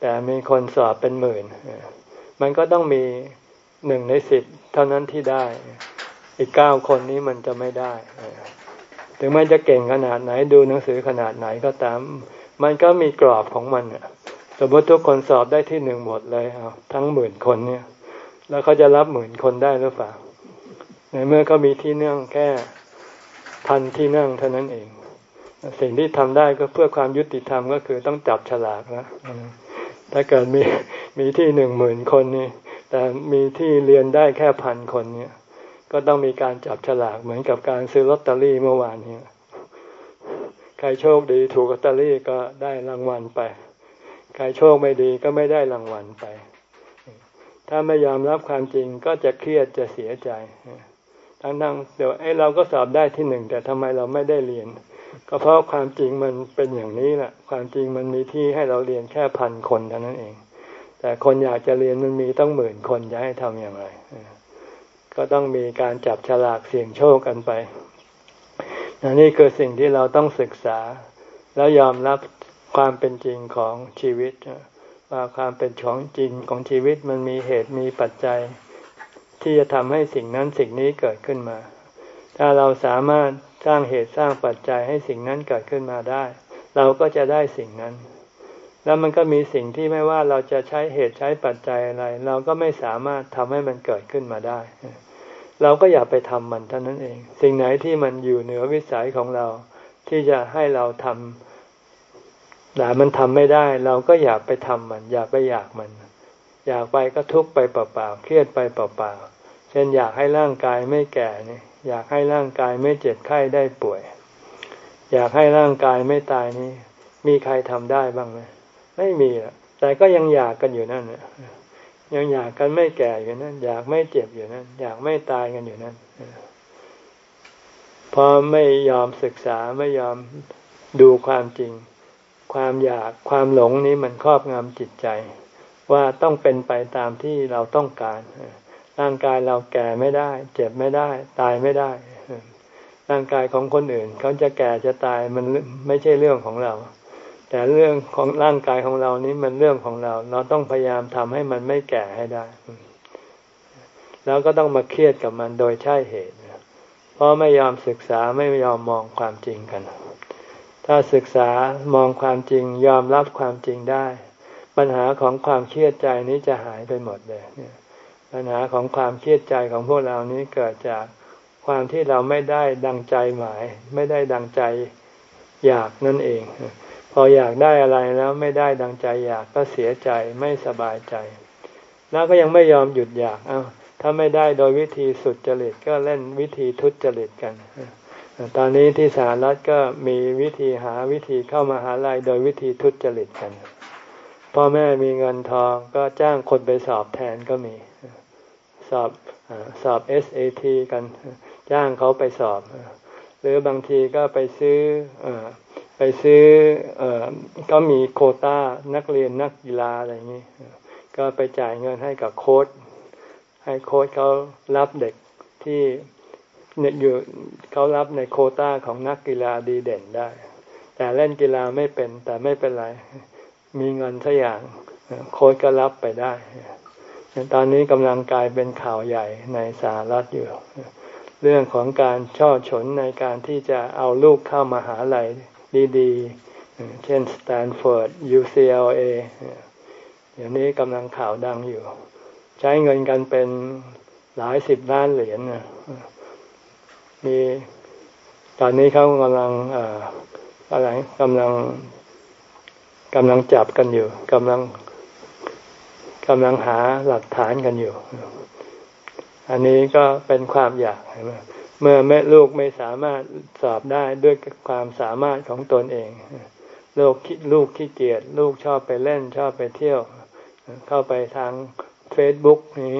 Speaker 1: แต่มีคนสอบเป็นหมื่น มันก็ต้องมีหนึ่งในสิบเท่านั้นที่ได้ อีกเก้าคนนี้มันจะไม่ได้ ถึงแม้จะเก่งขนาดไหนดูหนังสือขนาดไหนก็ตาม มันก็มีกรอบของมันสมมติทุกคนสอบได้ที่หนึ่งหมดเลยเอาทั้งหมื่นคนเนี่ย แล้วเขาจะรับหมื่นคนได้หรือเปล่า ในเมื่อเขามีที่นั่งแค่พันที่นั่งเท่านั้นเอง สิ่งที่ทำได้ก็เพื่อความยุติธรรมก็คือต้องจับฉลากนะถ้าเกิดมี มีที่หนึ่งหมื่นคนนี่แต่มีที่เรียนได้แค่พันคนเนี่ย ก็ต้องมีการจับฉลากเหมือนกับการซื้อลอตเตอรี่เมื่อวานนี้ใครโชคดีถูกลอตเตอรี่ก็ได้รางวัลไป ใครโชคไม่ดีก็ไม่ได้รางวัลไป ถ้าไม่ยอมรับความจริงก็จะเครียดจะเสียใจทั้งนั่งเดี๋ยวไอ้เราก็สอบได้ที่หนึ่งแต่ทำไมเราไม่ได้เรียน ก็เพราะความจริงมันเป็นอย่างนี้แหละความจริงมันมีที่ให้เราเรียนแค่พันคนเท่านั้นเอง แต่คนอยากจะเรียนมันมีต้องหมื่นคนจะให้ทำอย่างไร ก็ต้องมีการจับฉลากเสี่ยงโชคกันไปนนี่คือสิ่งที่เราต้องศึกษา แล้วยอมรับความเป็นจริงของชีวิต ว่าความเป็นของจริงของชีวิตมันมีเหตุมีปัจจัย ที่จะทำให้สิ่งนั้นสิ่งนี้เกิดขึ้นมา ถ้าเราสามารถสร้างเหตุสร้างปัจจัยให้สิ่งนั้นเกิดขึ้นมาได้ เราก็จะได้สิ่งนั้น แล้วมันก็มีสิ่งที่ไม่ว่าเราจะใช้เหตุใช้ปัจจัยอะไร เราก็ไม่สามารถทำให้มันเกิดขึ้นมาได้ เราก็อย่าไปทำมันเท่านั้นเอง สิ่งไหนที่มันอยู่เหนือวิสัยของเรา ที่จะให้เราทำแต่มันทำไม่ได้ เราก็อย่าไปทำมัน อย่าไปอยากมัน อยากไปก็ทุกไปเปล่าๆเครียดไปเปล่าๆเช่นอยากให้ร่างกายไม่แก่เนี่ยอยากให้ร่างกายไม่เจ็บไข้ได้ป่วย อยากให้ร่างกายไม่ตายนี่มีใครทำได้บ้างไหม ไม่มีอะแต่ก็ยังอยากกันอยู่นั่นยังอยากกันไม่แก่อยู่นั่นอยากไม่เจ็บอยู่นั่นอยากไม่ตายกันอยู่นั่นพอไม่ยอมศึกษาไม่ยอมดูความจริง ความอยากความหลงนี้มันครอบงำจิตใจ ว่าต้องเป็นไปตามที่เราต้องการร่างกายเราแก่ไม่ได้ เจ็บไม่ได้ ตายไม่ได้ร่างกายของคนอื่น เขาจะแก่จะตายมันไม่ใช่เรื่องของเรา แต่เรื่องของร่างกายของเรานี้มันเรื่องของเรา เราต้องพยายามทำให้มันไม่แก่ให้ได้ แล้วก็ต้องมาเครียดกับมันโดยใช่เหตุ เพราะไม่ยอมศึกษาไม่ยอมมองความจริงกัน ถ้าศึกษามองความจริงยอมรับความจริงได้ ปัญหาของความเครียดใจนี้จะหายไปหมดเลยปัญหาของความเครียดใจของพวกเรานี้เกิดจากความที่เราไม่ได้ดังใจหมาย ไม่ได้ดังใจอยากนั่นเอง ออยากได้อะไรแล้วไม่ได้ดังใจอยากก็เสียใจไม่สบายใจ แล้วก็ยังไม่ยอมหยุดอยากเอาถ้าไม่ได้โดยวิธีสุดจริตก็เล่นวิธีทุจริตกัน ตอนนี้ที่สหรัฐก็มีวิธีหาวิธีเข้ามาหาลัยโดยวิธีทุจริตกันพ่อแม่มีเงินทองก็จ้างคนไปสอบแทนก็มีสอบสอบ SAT กัน จ้างเขาไปสอบ หรือบางทีก็ไปซื้อ ไปซื้อเออก็มีโคต้านักเรียนนักกีฬาอะไรอย่างนี้ ก็ไปจ่ายเงินให้กับโค้ดให้โค้ดเขารับเด็กที่เนี่ยอยู่เขารับในโคต้าของนักกีฬาดีเด่นได้ แต่เล่นกีฬาไม่เป็นแต่ไม่เป็นไร มีเงินสักอย่างโค้ดก็รับไปได้ ตอนนี้กำลังกลายเป็นข่าวใหญ่ในสหรัฐอยู่ เรื่องของการช่อฉนในการที่จะเอาลูกเข้ามาหาลัย ดีๆ เช่นสแตนฟอร์ด UCLA เดี๋ยวนี้กำลังข่าวดังอยู่ ใช้เงินกันเป็นหลายสิบล้านเหรียญนะมีตอนนี้เขากำลังอะไรกำลังกำลังจับกันอยู่กำลังกำลังหาหลักฐานกันอยู่ อันนี้ก็เป็นความอยากใช่ไหม เมื่อแม่ลูกไม่สามารถสอบได้ด้วยความสามารถของตนเองลูกคิดลูกขี้เกียจลูกชอบไปเล่นชอบไปเที่ยว เข้าไปทางเฟซบุ๊กนี้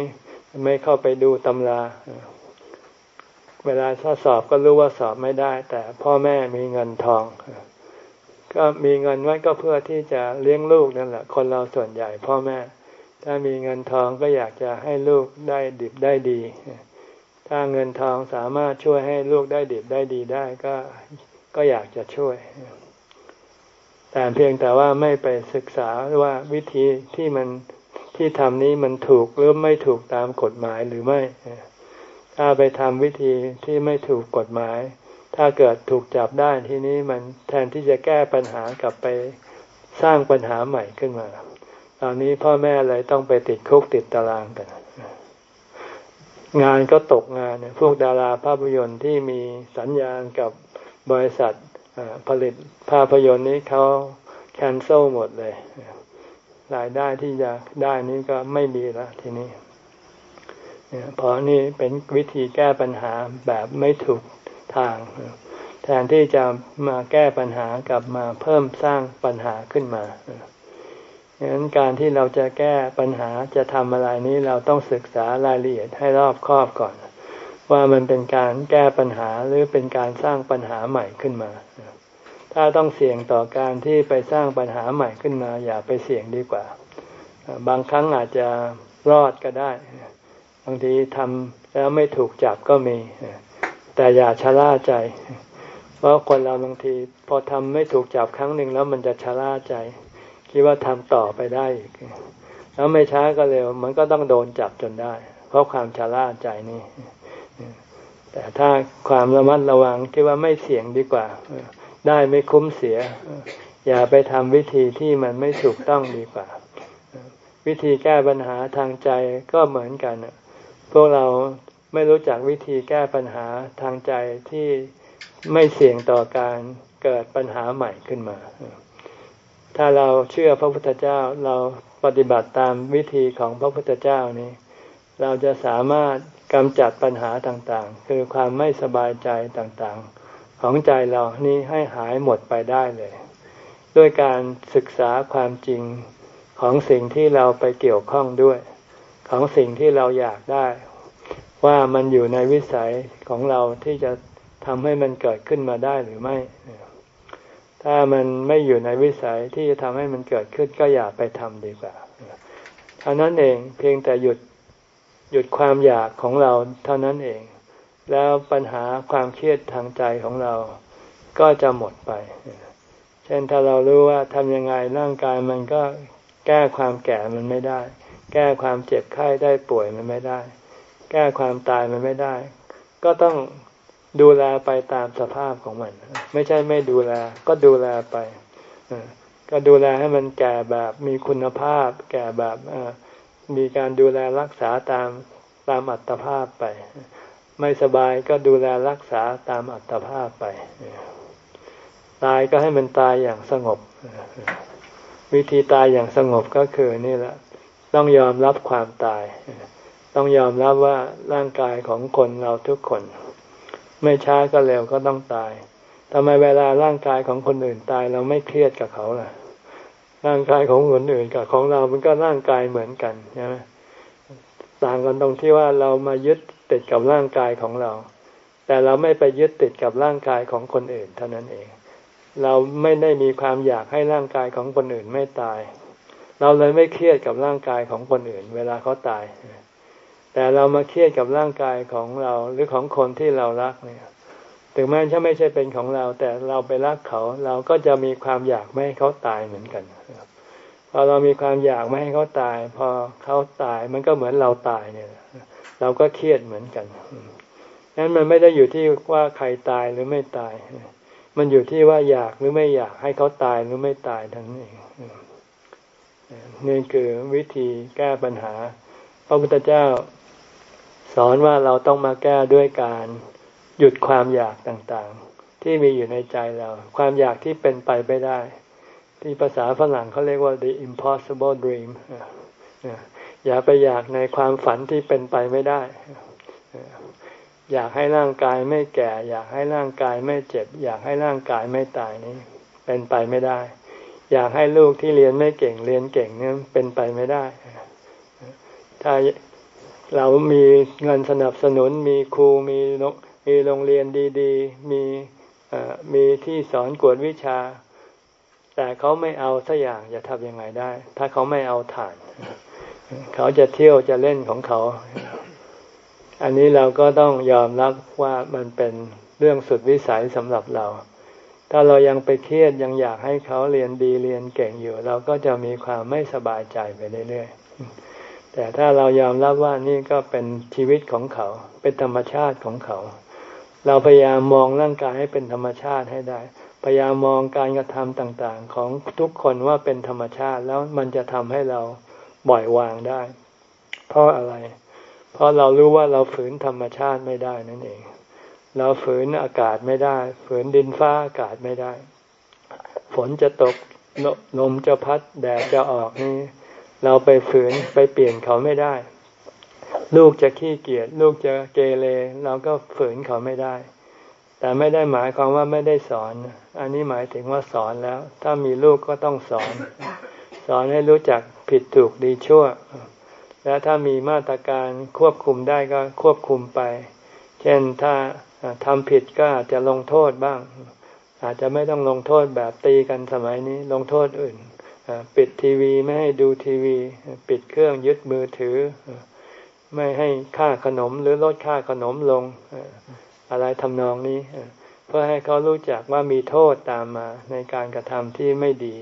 Speaker 1: ไม่เข้าไปดูตำรา เวลาถ้าสอบก็รู้ว่าสอบไม่ได้ แต่พ่อแม่มีเงินทอง ก็มีเงินไว้ก็เพื่อที่จะเลี้ยงลูกนั่นแหละ คนเราส่วนใหญ่พ่อแม่ ถ้ามีเงินทองก็อยากจะให้ลูกได้ดิบได้ดี ถ้าเงินทองสามารถช่วยให้ลูกได้ดิบได้ดีได้ก็ก็อยากจะช่วย แต่เพียงแต่ว่าไม่ไปศึกษาว่าวิธีที่มันที่ทำนี้มันถูกหรือไม่ถูกตามกฎหมายหรือไม่ ถ้าไปทำวิธีที่ไม่ถูกกฎหมาย ถ้าเกิดถูกจับได้ทีนี้มันแทนที่จะแก้ปัญหากลับไปสร้างปัญหาใหม่ขึ้นมา ตอนนี้พ่อแม่เลยต้องไปติดคุกติดตารางกัน งานก็ตกงานเนี่ยพวกดาราภาพยนตร์ที่มีสัญญาณกับบริษัทผลิตภาพยนตร์นี้เขาแคนเซิลหมดเลยรายได้ที่จะได้นี้ก็ไม่มีแล้วทีนี้เพราะนี่เป็นวิธีแก้ปัญหาแบบไม่ถูกทาง แทนที่จะมาแก้ปัญหากลับมาเพิ่มสร้างปัญหาขึ้นมา ดังนั้นการที่เราจะแก้ปัญหาจะทำอะไรนี้เราต้องศึกษารายละเอียดให้รอบคอบก่อน ว่ามันเป็นการแก้ปัญหาหรือเป็นการสร้างปัญหาใหม่ขึ้นมา ถ้าต้องเสี่ยงต่อการที่ไปสร้างปัญหาใหม่ขึ้นมา อย่าไปเสี่ยงดีกว่า บางครั้งอาจจะรอดก็ได้ บางทีทำแล้วไม่ถูกจับก็มี แต่อย่าชะล่าใจ เพราะคนเราบางที พอทำไม่ถูกจับครั้งหนึ่งแล้วมันจะชะล่าใจ คิดว่าทำต่อไปได้อีกแล้วไม่ช้าก็เร็ว มันก็ต้องโดนจับจนได้ เพราะความชะล่าใจนี่แต่ถ้าความระมัดระวังคิดว่าไม่เสี่ยงดีกว่า ได้ไม่คุ้มเสีย อย่าไปทำวิธีที่มันไม่ถูกต้องดีกว่า วิธีแก้ปัญหาทางใจก็เหมือนกันพวกเราไม่รู้จักวิธีแก้ปัญหาทางใจที่ไม่เสี่ยงต่อการเกิดปัญหาใหม่ขึ้นมา ถ้าเราเชื่อพระพุทธเจ้าเราปฏิบัติตามวิธีของพระพุทธเจ้านี้ เราจะสามารถกำจัดปัญหาต่างๆ คือความไม่สบายใจต่างๆ ของใจเรานี้ให้หายหมดไปได้เลย ด้วยการศึกษาความจริงของสิ่งที่เราไปเกี่ยวข้องด้วย ของสิ่งที่เราอยากได้ ว่ามันอยู่ในวิสัยของเราที่จะทำให้มันเกิดขึ้นมาได้หรือไม่ ถ้ามันไม่อยู่ในวิสัยที่จะทำให้มันเกิดขึ้นก็อย่าไปทำดีกว่าเท่านั้นเองเพียงแต่หยุดหยุดความอยากของเราเท่านั้นเอง แล้วปัญหาความเครียดทางใจของเราก็จะหมดไป เช่นถ้าเรารู้ว่าทำยังไงร่างกายมันก็แก้ความแก่มันไม่ได้ แก้ความเจ็บไข้ได้ป่วยมันไม่ได้ แก้ความตายมันไม่ได้ ก็ต้อง ดูแลไปตามสภาพของมัน ไม่ใช่ไม่ดูแล ก็ดูแลไปก็ดูแลให้มันแก่แบบมีคุณภาพ แก่แบบมีการดูแลรักษาตามตามอัตภาพไป ไม่สบายก็ดูแลรักษาตามอัตภาพไป ตายก็ให้มันตายอย่างสงบ วิธีตายอย่างสงบก็คือนี่แหละ ต้องยอมรับความตาย ต้องยอมรับว่าร่างกายของคนเราทุกคน ไม่ช้าก็เร็วก็ต้องตายทำไมเวลาร่างกายของคนอื่นตายเราไม่เครียดกับเขาล่ะ ร่างกายของคนอื่นกับของเรามันก็ร่างกายเหมือนกันใช่ไหมต่างกันตรงที่ว่าเรามายึดติดกับร่างกายของเรา แต่เราไม่ไปยึดติดกับร่างกายของคนอื่น เท่านั้นเอง เราไม่ได้มีความอยากให้ร่างกายของคนอื่นไม่ตาย เราเลยไม่เครียดกับร่างกายของคนอื่น เวลาเขาตาย แต่เรามาเครียดกับร่างกายของเราหรือของคนที่เรารักเนี่ยถึงแม้จะไม่ใช่เป็นของเรา แต่เราไปรักเขา เราก็จะมีความอยากไม่ให้เขาตายเหมือนกันพอเรามีความอยากไม่ให้เขาตาย พอเขาตายมันก็เหมือนเราตายเนี่ยเราก็เครียดเหมือนกันนั้นมันไม่ได้อยู่ที่ว่าใครตายหรือไม่ตาย มันอยู่ที่ว่าอยากหรือไม่อยากให้เขาตายหรือไม่ตายทั้งนี้นี่คือวิธีแก้ปัญหาพระพุทธเจ้า อนว่าเราต้องมาแก้ด้วยการหยุดความอยากต่างๆ ที่มีอยู่ในใจเรา ความอยากที่เป็นไปไม่ได้ ที่ภาษาฝรั่งเขาเรียกว่า the impossible dream อย่าไปอยากในความฝันที่เป็นไปไม่ได้ อยากให้ร่างกายไม่แก่ อยากให้ร่างกายไม่เจ็บ อยากให้ร่างกายไม่ตายนี้ เป็นไปไม่ได้ อยากให้ลูกที่เรียนไม่เก่งเรียนเก่งเนี่ยเป็นไปไม่ได้ ถ้า เรามีเงินสนับสนุนมีครูมีมีโรงเรียนดีๆ มีมีที่สอนกวดวิชา แต่เขาไม่เอาสักอย่างจะทำยังไงได้ ถ้าเขาไม่เอาฐาน เขาจะเที่ยวจะเล่นของเขา อันนี้เราก็ต้องยอมรับว่ามันเป็นเรื่องสุดวิสัยสำหรับเรา ถ้าเรายังไปเครียดยังอยากให้เขาเรียนดีเรียนเก่งอยู่ เราก็จะมีความไม่สบายใจไปเรื่อยๆ แต่ถ้าเรายอมรับว่านี่ก็เป็นชีวิตของเขา เป็นธรรมชาติของเขา เราพยายามมองร่างกายให้เป็นธรรมชาติให้ได้ พยายามมองการกระทำต่างๆ ของทุกคนว่าเป็นธรรมชาติแล้วมันจะทำให้เราปล่อยวางได้ เพราะอะไร เพราะเรารู้ว่าเราฝืนธรรมชาติไม่ได้นั่นเอง เราฝืนอากาศไม่ได้ ฝืนดินฟ้าอากาศไม่ได้ ฝนจะตกลมจะพัดแดดจะออกนี่ เราไปฝืนไปเปลี่ยนเขาไม่ได้ ลูกจะขี้เกียจลูกจะเกเรเราก็ฝืนเขาไม่ได้ แต่ไม่ได้หมายความว่าไม่ได้สอน อันนี้หมายถึงว่าสอนแล้ว ถ้ามีลูกก็ต้องสอน สอนให้รู้จักผิดถูกดีชั่ว และถ้ามีมาตรการควบคุมได้ก็ควบคุมไป เช่นถ้าทำผิดก็อาจจะลงโทษบ้าง อาจจะไม่ต้องลงโทษแบบตีกันสมัยนี้ลงโทษอื่น ปิดทีวีไม่ให้ดูทีวี ปิดเครื่องยึดมือถือ ไม่ให้ค่าขนมหรือลดค่าขนมลงอะไรทำนองนี้ เพื่อให้เขารู้จักว่ามีโทษตามมาในการกระทำที่ไม่ดี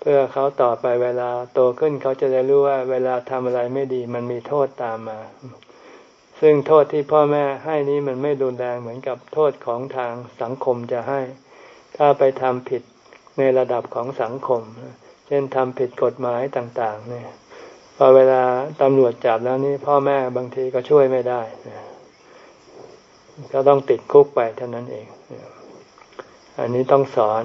Speaker 1: เพื่อเขาต่อไปเวลาโตขึ้นเขาจะได้รู้ว่าเวลาทำอะไรไม่ดีมันมีโทษตามมา ซึ่งโทษที่พ่อแม่ให้นี้มันไม่รุนแรงเหมือนกับโทษของทางสังคมจะให้ ถ้าไปทำผิด ในระดับของสังคม เช่นทำผิดกฎหมายต่าง ๆ เนี่ยพอเวลาตำรวจจับแล้วนี่พ่อแม่บางทีก็ช่วยไม่ได้ก็ต้องติดคุกไปเท่านั้นเอง อันนี้ต้องสอน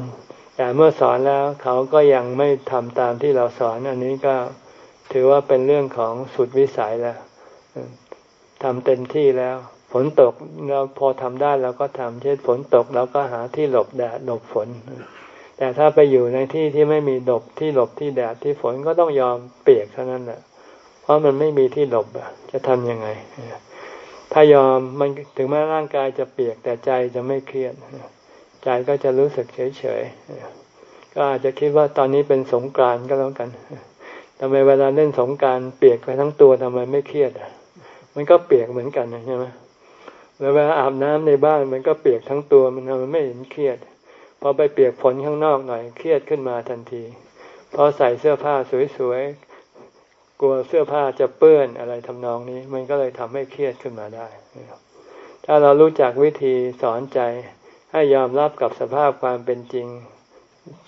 Speaker 1: แต่เมื่อสอนแล้วเขาก็ยังไม่ทำตามที่เราสอน อันนี้ก็ถือว่าเป็นเรื่องของสุดวิสัยแล้วทำเต็มที่แล้วฝนตกเราพอทำได้เราก็ทำเช่นฝนตกเราก็หาที่หลบแดดหลบฝน แต่ถ้าไปอยู่ในที่ที่ไม่มีหลบที่หลบที่แดดที่ฝนก็ต้องยอมเปียกเท่านั้นแหละเพราะมันไม่มีที่หลบจะทำยังไง ถ้ายอมมันถึงแม้ร่างกายจะเปียกแต่ใจจะไม่เครียดใจก็จะรู้สึกเฉยเฉยก็อาจจะคิดว่าตอนนี้เป็นสงกรานก็แล้วกันทำไมเวลาเล่นสงการเปียกไปทั้งตัวทำไมไม่เครียดอะมันก็เปียกเหมือนกันใช่ไหมแล้วเวลาอาบน้ำในบ้านมันก็เปียกทั้งตัวมันมันไม่เห็นเครียด พอไปเปียกฝนข้างนอกหน่อยเครียดขึ้นมาทันทีพอใส่เสื้อผ้าสวยๆ กลัวเสื้อผ้าจะเปื้อนอะไรทำนองนี้ มันก็เลยทำให้เครียดขึ้นมาได้ ถ้าเรารู้จักวิธีสอนใจให้ยอมรับกับสภาพความเป็นจริง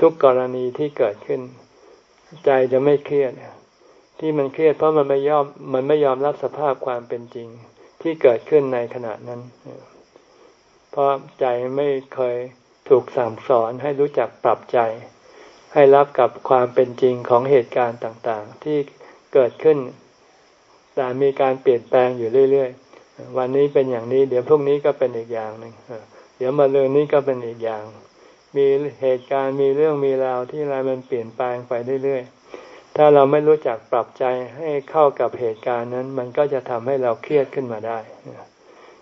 Speaker 1: ทุกกรณีที่เกิดขึ้น ใจจะไม่เครียด ที่มันเครียดเพราะมันไม่ยอมมันไม่ยอมรับสภาพความเป็นจริงที่เกิดขึ้นในขณะนั้น เพราะใจไม่เคย ถูกสั่งสอนให้รู้จักปรับใจ ให้รับกับความเป็นจริงของเหตุการณ์ต่างๆ ที่เกิดขึ้น แต่มีการเปลี่ยนแปลงอยู่เรื่อยๆ วันนี้เป็นอย่างนี้ เดี๋ยวพรุ่งนี้ก็เป็นอีกอย่างหนึ่งเดี๋ยวมาเรื่องนี้ก็เป็นอีกอย่าง มีเหตุการณ์มีเรื่องมีราวที่อะไรมันเปลี่ยนแปลงไปเรื่อยๆ ถ้าเราไม่รู้จักปรับใจให้เข้ากับเหตุการณ์นั้น มันก็จะทำให้เราเครียดขึ้นมาได้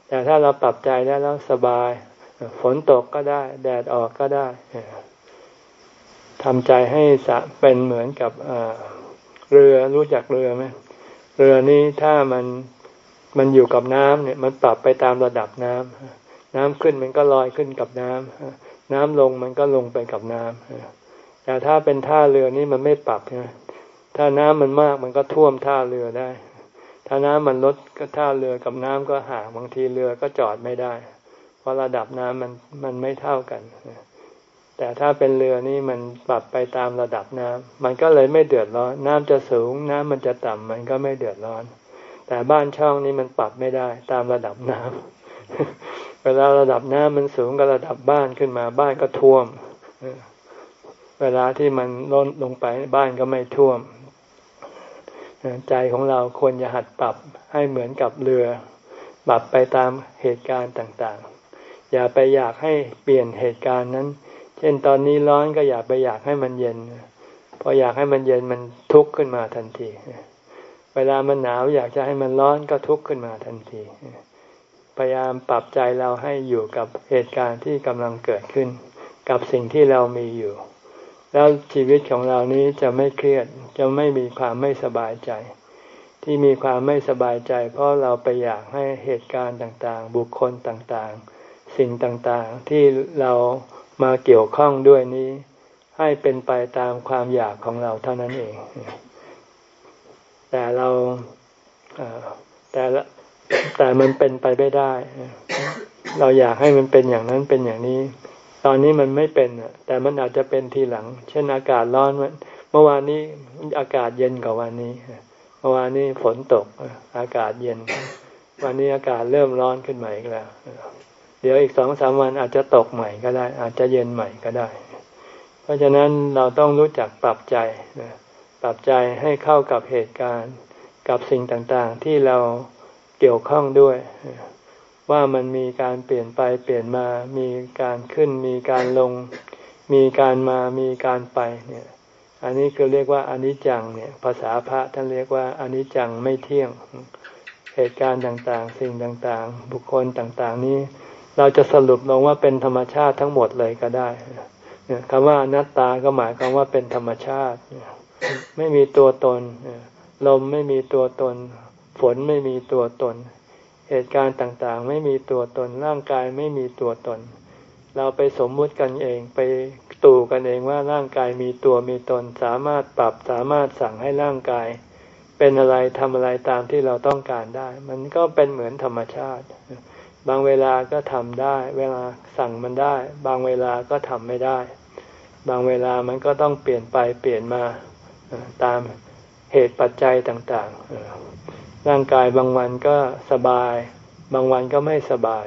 Speaker 1: แต่ถ้าเราปรับใจได้แล้วสบาย ฝนตกก็ได้ แดดออกก็ได้ทำใจให้สะเป็นเหมือนกับเรือรู้จักเรือไหมเรือนี้ถ้ามันมันอยู่กับน้ำเนี่ย มันปรับไปตามระดับน้ำน้ำขึ้นมันก็ลอยขึ้นกับน้ำน้ำลงมันก็ลงไปกับน้ำแต่ถ้าเป็นท่าเรือนี้มันไม่ปรับใช่ไหมถ้าน้ำมันมากมันก็ท่วมท่าเรือได้ ถ้าน้ำมันลดก็ท่าเรือกับน้ำก็ห่างบางทีเรือก็จอดไม่ได้ เพราะระดับน้ำมันมันไม่เท่ากัน แต่ถ้าเป็นเรือนี่มันปรับไปตามระดับน้ำมันก็เลยไม่เดือดร้อน น้ำจะสูง น้ำมันจะต่ำมันก็ไม่เดือดร้อน แต่บ้านช่องนี้มันปรับไม่ได้ตามระดับน้ำเวลาระดับน้ำมันสูงกับระดับบ้านขึ้นมาบ้านก็ท่วมเวลาที่มันล้นลงไปบ้านก็ไม่ท่วม ใจของเราควรจะหัดปรับให้เหมือนกับเรือ ปรับไปตามเหตุการณ์ต่างๆ อย่าไปอยากให้เปลี่ยนเหตุการณ์นั้น เช่นตอนนี้ร้อนก็อย่าไปอยากให้มันเย็น พออยากให้มันเย็นมันทุกข์ขึ้นมาทันที เวลามันหนาวอยากจะให้มันร้อนก็ทุกข์ขึ้นมาทันที พยายามปรับใจเราให้อยู่กับเหตุการณ์ที่กำลังเกิดขึ้น กับสิ่งที่เรามีอยู่ แล้วชีวิตของเรานี้จะไม่เครียด จะไม่มีความไม่สบายใจที่มีความไม่สบายใจ เพราะเราไปอยากให้เหตุการณ์ต่างๆ บุคคลต่างๆ สิ่งต่างๆ ที่เรามาเกี่ยวข้องด้วยนี้ ให้เป็นไปตามความอยากของเราเท่านั้นเอง แต่เราแต่แต่มันเป็นไปไม่ได้ เราอยากให้มันเป็นอย่างนั้นเป็นอย่างนี้ ตอนนี้มันไม่เป็นแต่มันอาจจะเป็นทีหลัง เช่นอากาศร้อนเมื่อวานนี้อากาศเย็นกว่าวันนี้เมื่อวานนี้ฝนตกอากาศเย็น วันนี้อากาศเริ่มร้อนขึ้นใหม่อีกแล้ว เดี๋ยวอีกสองสามวันอาจจะตกใหม่ก็ได้ อาจจะเย็นใหม่ก็ได้ เพราะฉะนั้นเราต้องรู้จักปรับใจปรับใจให้เข้ากับเหตุการณ์กับสิ่งต่างๆ ที่เราเกี่ยวข้องด้วย ว่ามันมีการเปลี่ยนไปเปลี่ยนมา มีการขึ้น มีการลง มีการมามีการไปเนี่ยอันนี้คือเรียกว่าอนิจจังเนี่ยภาษาพระท่านเรียกว่าอนิจจังไม่เที่ยง เหตุการณ์ต่างๆ สิ่งต่างๆ บุคคลต่างๆ นี้ เราจะสรุปลงว่าเป็นธรรมชาติทั้งหมดเลยก็ได้คำว่าอนัตตาก็หมายความว่าเป็นธรรมชาติ ไม่มีตัวตน ลมไม่มีตัวตน ฝนไม่มีตัวตน เหตุการณ์ต่างๆ ไม่มีตัวตน ร่างกายไม่มีตัวตน เราไปสมมุติกันเองไปตู่กันเองว่าร่างกายมีตัวมีตน สามารถปรับสามารถสั่งให้ร่างกาย เป็นอะไรทำอะไรตามที่เราต้องการได้ มันก็เป็นเหมือนธรรมชาติ บางเวลาก็ทำได้ เวลาสั่งมันได้ บางเวลาก็ทำไม่ได้ บางเวลามันก็ต้องเปลี่ยนไปเปลี่ยนมาตามเหตุปัจจัยต่างๆ ร่างกายบางวันก็สบาย บางวันก็ไม่สบาย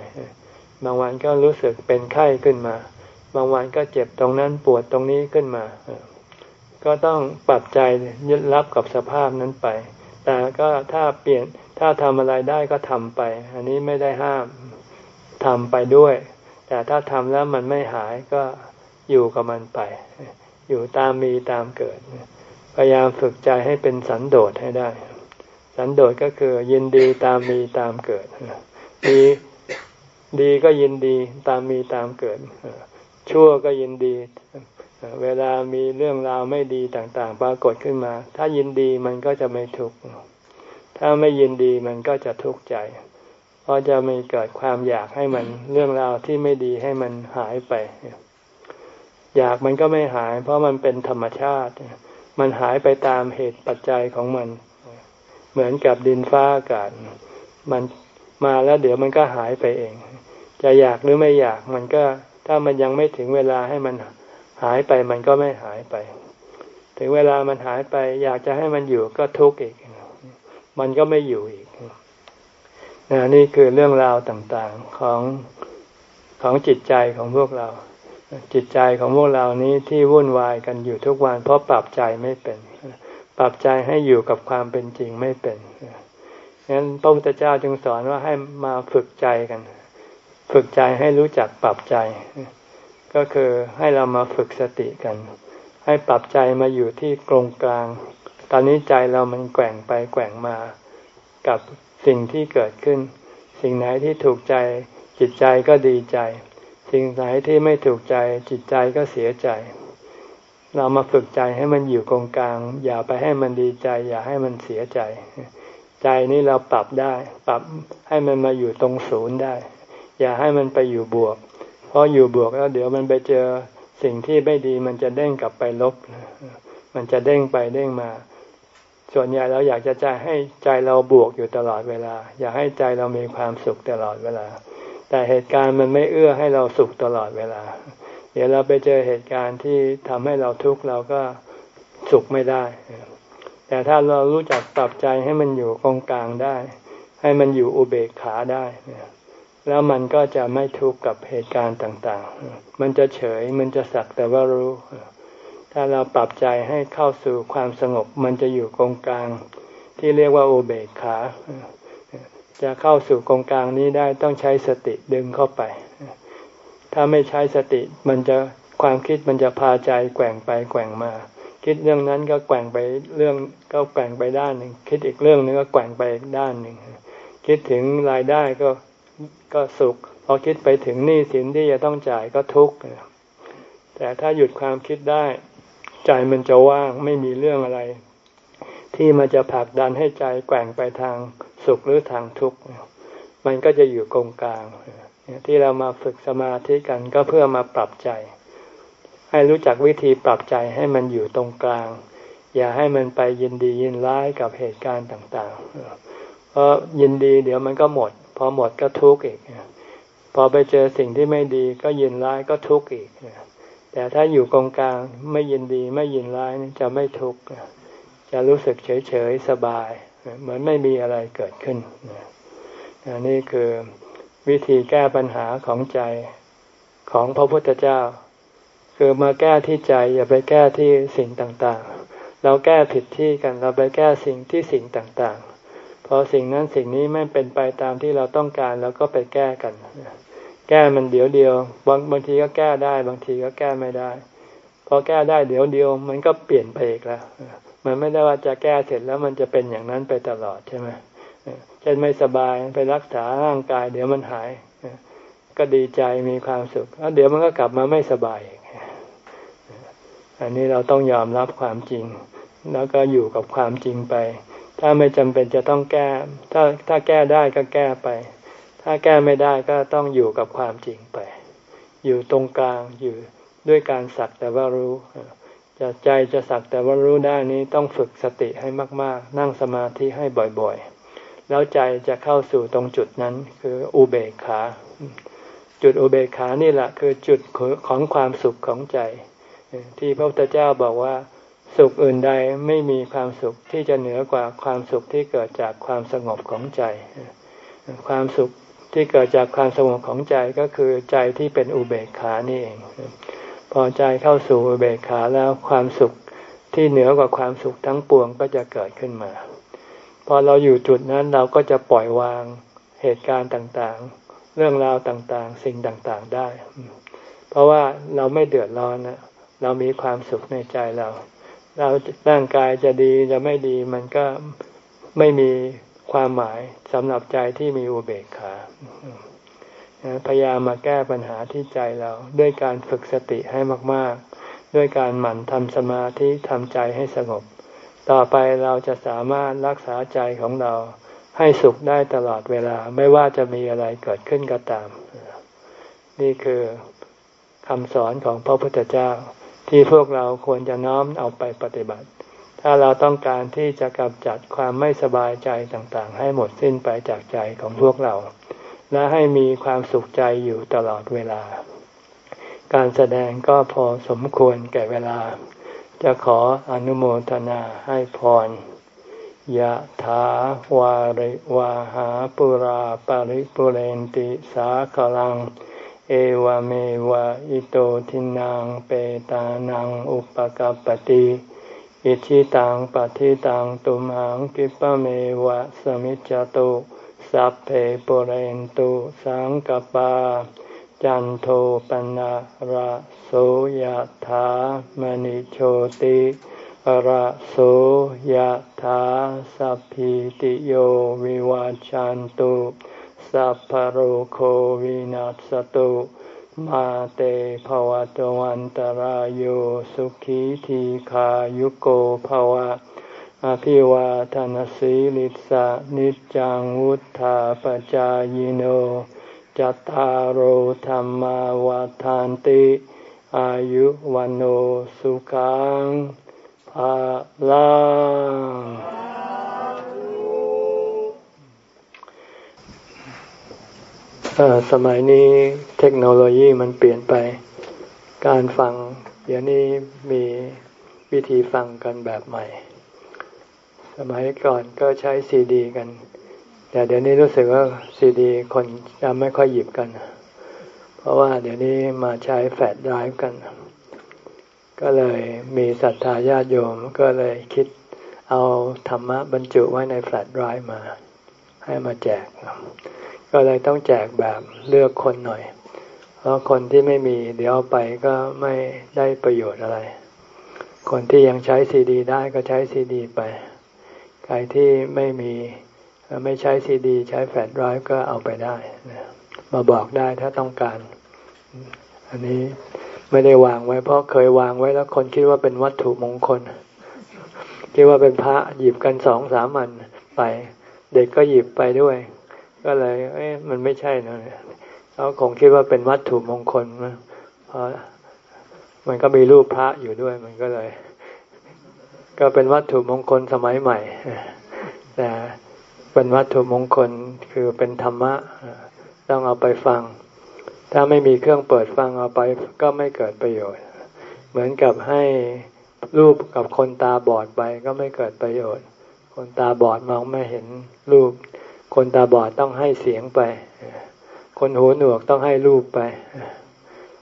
Speaker 1: บางวันก็รู้สึกเป็นไข้ขึ้นมา บางวันก็เจ็บตรงนั้นปวดตรงนี้ขึ้นมา ก็ต้องปรับใจยึดรับกับสภาพนั้นไป แต่ก็ถ้าเปลี่ยนถ้าทำอะไรได้ก็ทำไป อันนี้ไม่ได้ห้าม ทำไปด้วย แต่ถ้าทำแล้วมันไม่หายก็อยู่กับมันไป อยู่ตามมีตามเกิด พยายามฝึกใจให้เป็นสันโดษให้ได้ สันโดษก็คือยินดีตามมีตามเกิดดีดีก็ยินดีตามมีตามเกิด ชั่วก็ยินดี เวลามีเรื่องราวไม่ดีต่าง ๆ ปรากฏขึ้นมา ถ้ายินดีมันก็จะไม่ทุกข์ถ้าไม่ยินดีมันก็จะทุกข์ใจ เพราะจะมีเกิดความอยากให้มันเรื่องราวที่ไม่ดีให้มันหายไป อยากมันก็ไม่หาย เพราะมันเป็นธรรมชาติ มันหายไปตามเหตุปัจจัยของมัน เหมือนกับดินฟ้าอากาศ มันมาแล้วเดี๋ยวมันก็หายไปเอง จะอยากหรือไม่อยากมันก็ถ้ามันยังไม่ถึงเวลาให้มันหายไปมันก็ไม่หายไป ถึงเวลามันหายไป อยากจะให้มันอยู่ก็ทุกข์อีก มันก็ไม่อยู่อีก นนี่คือเรื่องราวต่างๆของของจิตใจของพวกเรา จิตใจของพวกเรานี้ที่วุ่นวายกันอยู่ทุกวัน เพราะปรับใจไม่เป็น ปรับใจให้อยู่กับความเป็นจริงไม่เป็นงั้นพระพุทธเจ้าจึงสอนว่าให้มาฝึกใจกัน ฝึกใจให้รู้จักปรับใจ ก็คือให้เรามาฝึกสติกัน ให้ปรับใจมาอยู่ที่กรงกลาง ตอนนี้ใจเรามันแกว่งไปแกว่งมากับ สิ่งที่เกิดขึ้น สิ่งไหนที่ถูกใจจิตใจก็ดีใจ สิ่งไหนที่ไม่ถูกใจจิตใจก็เสียใจ เรามาฝึกใจให้มันอยู่กงกลาง อย่าไปให้มันดีใจ อย่าให้มันเสียใจ ใจนี้เราปรับได้ ปรับให้มันมาอยู่ตรงศูนย์ได้ อย่าให้มันไปอยู่บวก เพราะอยู่บวกแล้วเดี๋ยวมันไปเจอสิ่งที่ไม่ดีมันจะเด้งกลับไปลบ มันจะเด้งไปเด้งมา ส่วนใหญ่เราอยากจะใจให้ใจเราบวกอยู่ตลอดเวลา อยากให้ใจเรามีความสุขตลอดเวลา แต่เหตุการณ์มันไม่เอื้อให้เราสุขตลอดเวลา เดี๋ยวเราไปเจอเหตุการณ์ที่ทำให้เราทุกข์เราก็สุขไม่ได้ แต่ถ้าเรารู้จักปรับใจให้มันอยู่กองกลางได้ ให้มันอยู่อุเบกขาได้ แล้วมันก็จะไม่ทุกข์กับเหตุการณ์ต่างๆ มันจะเฉยมันจะสักแต่ว่ารู้ ถ้าเราปรับใจให้เข้าสู่ความสงบมันจะอยู่กองกลาง ที่เรียกว่าโอเบกขา จะเข้าสู่กองกลางนี้ได้ต้องใช้สติดึงเข้าไป ถ้าไม่ใช้สติมันจะความคิดมันจะพาใจแกว่งไปแกว่งมาคิดเรื่องนั้นก็แกว่งไปเรื่องก็แกว่งไปด้านหนึ่งคิดอีกเรื่องนึงก็แกว่งไปด้านหนึ่งคิดถึงรายได้ก็ก็สุข พอคิดไปถึงหนี้สินที่จะต้องจ่ายก็ทุกข์แต่ถ้าหยุดความคิดได้ ใจมันจะว่างไม่มีเรื่องอะไร ที่มันจะผลักดันให้ใจแกว่งไปทางสุขหรือทางทุกข์มันก็จะอยู่กงกลางที่เรามาฝึกสมาธิกันก็เพื่อมาปรับใจ ให้รู้จักวิธีปรับใจให้มันอยู่ตรงกลาง อย่าให้มันไปยินดียินร้ายกับเหตุการณ์ต่างๆเพราะยินดีเดี๋ยวมันก็หมด พอหมดก็ทุกข์อีกพอไปเจอสิ่งที่ไม่ดีก็ยินร้ายก็ทุกข์อีก แต่ถ้าอยู่กองกลางไม่ยินดีไม่ยินร้ายจะไม่ทุกข์จะรู้สึกเฉยเฉยสบาย เหมือนไม่มีอะไรเกิดขึ้นนี่คือวิธีแก้ปัญหาของใจของพระพุทธเจ้า คือมาแก้ที่ใจอย่าไปแก้ที่สิ่งต่างๆ เราแก้ผิดที่กันเราไปแก้สิ่งที่สิ่งต่างๆพอสิ่งนั้นสิ่งนี้ไม่เป็นไปตามที่เราต้องการเราก็ไปแก้กัน แก้มันเดี๋ยวเดียว บางบางทีก็แก้ได้ บางทีก็แก้ไม่ได้ พอแก้ได้เดี๋ยวเดียว มันก็เปลี่ยนไปอีกแล้วมันไม่ได้ว่าจะแก้เสร็จแล้วมันจะเป็นอย่างนั้นไปตลอดใช่ไหมเช่นไม่สบายไปรักษาร่างกาย เดี๋ยวมันหาย ก็ดีใจมีความสุขแล้วเดี๋ยวมันก็กลับมาไม่สบายอีกอันนี้เราต้องยอมรับความจริง แล้วก็อยู่กับความจริงไป ถ้าไม่จำเป็นจะต้องแก้ ถ้าถ้าแก้ได้ก็แก้ไป ถ้าแก้ไม่ได้ก็ต้องอยู่กับความจริงไป อยู่ตรงกลางอยู่ด้วยการสักแต่ว่ารู้จะใจจะสักแต่ว่ารู้ได้นี้ต้องฝึกสติให้มาก ๆ นั่งสมาธิให้บ่อยๆ แล้วใจจะเข้าสู่ตรงจุดนั้นคืออุเบกขา จุดอุเบกขานี่แหละคือจุดของความสุขของใจ ที่พระพุทธเจ้าบอกว่าสุขอื่นใดไม่มีความสุขที่จะเหนือกว่าความสุขที่เกิดจากความสงบของใจ ความสุข ที่เกิดจากความสงบของใจก็คือใจที่เป็นอุเบกขานี่เอง พอใจเข้าสู่อุเบกขาแล้วความสุขที่เหนือกว่าความสุขทั้งปวงก็จะเกิดขึ้นมา พอเราอยู่จุดนั้นเราก็จะปล่อยวางเหตุการณ์ต่างๆ เรื่องราวต่างๆ สิ่งต่างๆได้ เพราะว่าเราไม่เดือดร้อนนะเรามีความสุขในใจเรา เราร่างกายจะดีจะไม่ดีมันก็ไม่มี ความหมายสำหรับใจที่มีอุเบกขาพยายามมาแก้ปัญหาที่ใจเรา ด้วยการฝึกสติให้มาก ๆ ด้วยการหมั่นทำสมาธิทำใจให้สงบ ต่อไปเราจะสามารถรักษาใจของเราให้สุขได้ตลอดเวลาไม่ว่าจะมีอะไรเกิดขึ้นก็ตาม นี่คือคำสอนของพระพุทธเจ้าที่พวกเราควรจะน้อมเอาไปปฏิบัติ ถ้าเราต้องการที่จะกำจัดความไม่สบายใจต่างๆ ให้หมดสิ้นไปจากใจของพวกเรา และให้มีความสุขใจอยู่ตลอดเวลา การแสดงก็พอสมควรแก่เวลา จะขออนุโมทนาให้พรยะถาวาริวาหาปุราปาริปุเรนติสาขลัง เอวเมวะอิโตทินังเปตานังอุปกัปติ อิชิตังปฏิตังตุมหังกิปะเมวะสมิจจตุสัพเพปเรนตุสังกปา จันโทปนะระโสยธามณิโชติระโสยธาสัพพิติโยวิวาจันตุสัพพโรโควินัสตุ มาเตภวะตวันตารโยสุขีทีขายุโกภวะ อภิวาทานสีลิสะนิจังวุธาปจายโนจตารโหธรรมวาทานติ อายุวันโอสุขังภาลัง สมัยนี้เทคโนโลยีมันเปลี่ยนไป การฟัง เดี๋ยวนี้มีวิธีฟังกันแบบใหม่ สมัยก่อนก็ใช้ซีดี กัน แต่เดี๋ยวนี้รู้สึกว่าซีดี คนจะไม่ค่อยหยิบกัน เพราะว่าเดี๋ยวนี้มาใช้แฟลชไดรฟ์กัน ก็เลยมีศรัทธาญาติโยมก็เลยคิดเอาธรรมะบรรจุไว้ในแฟลชไดรฟ์มา ให้มาแจก ก็เลยต้องแจกแบบเลือกคนหน่อย เพราะคนที่ไม่มีเดี๋ยวไปก็ไม่ได้ประโยชน์อะไร คนที่ยังใช้ซีดี ได้ก็ใช้ซีดี ไป ใครที่ไม่มีไม่ใช้ซีดี ใช้แฟลชไดรฟ์ก็เอาไปได้มาบอกได้ถ้าต้องการ อันนี้ไม่ได้วางไว้ เพราะเคยวางไว้แล้วคนคิดว่าเป็นวัตถุมงคล คิดว่าเป็นพระหยิบกันสองสามมันไป เด็กก็หยิบไปด้วย ก็เลยเอ๊ะมันไม่ใช่นะเขาคงคิดว่าเป็นวัตถุมงคลเพราะมันก็มีรูปพระอยู่ด้วย มันก็เลย ก็เป็นวัตถุมงคลสมัยใหม่ แต่เป็นวัตถุมงคลคือเป็นธรรมะต้องเอาไปฟัง ถ้าไม่มีเครื่องเปิดฟังเอาไปก็ไม่เกิดประโยชน์ เหมือนกับให้รูปกับคนตาบอดไปก็ไม่เกิดประโยชน์ คนตาบอดมองไม่เห็นรูป คนตาบอดต้องให้เสียงไป คนหูหนวกต้องให้รูปไป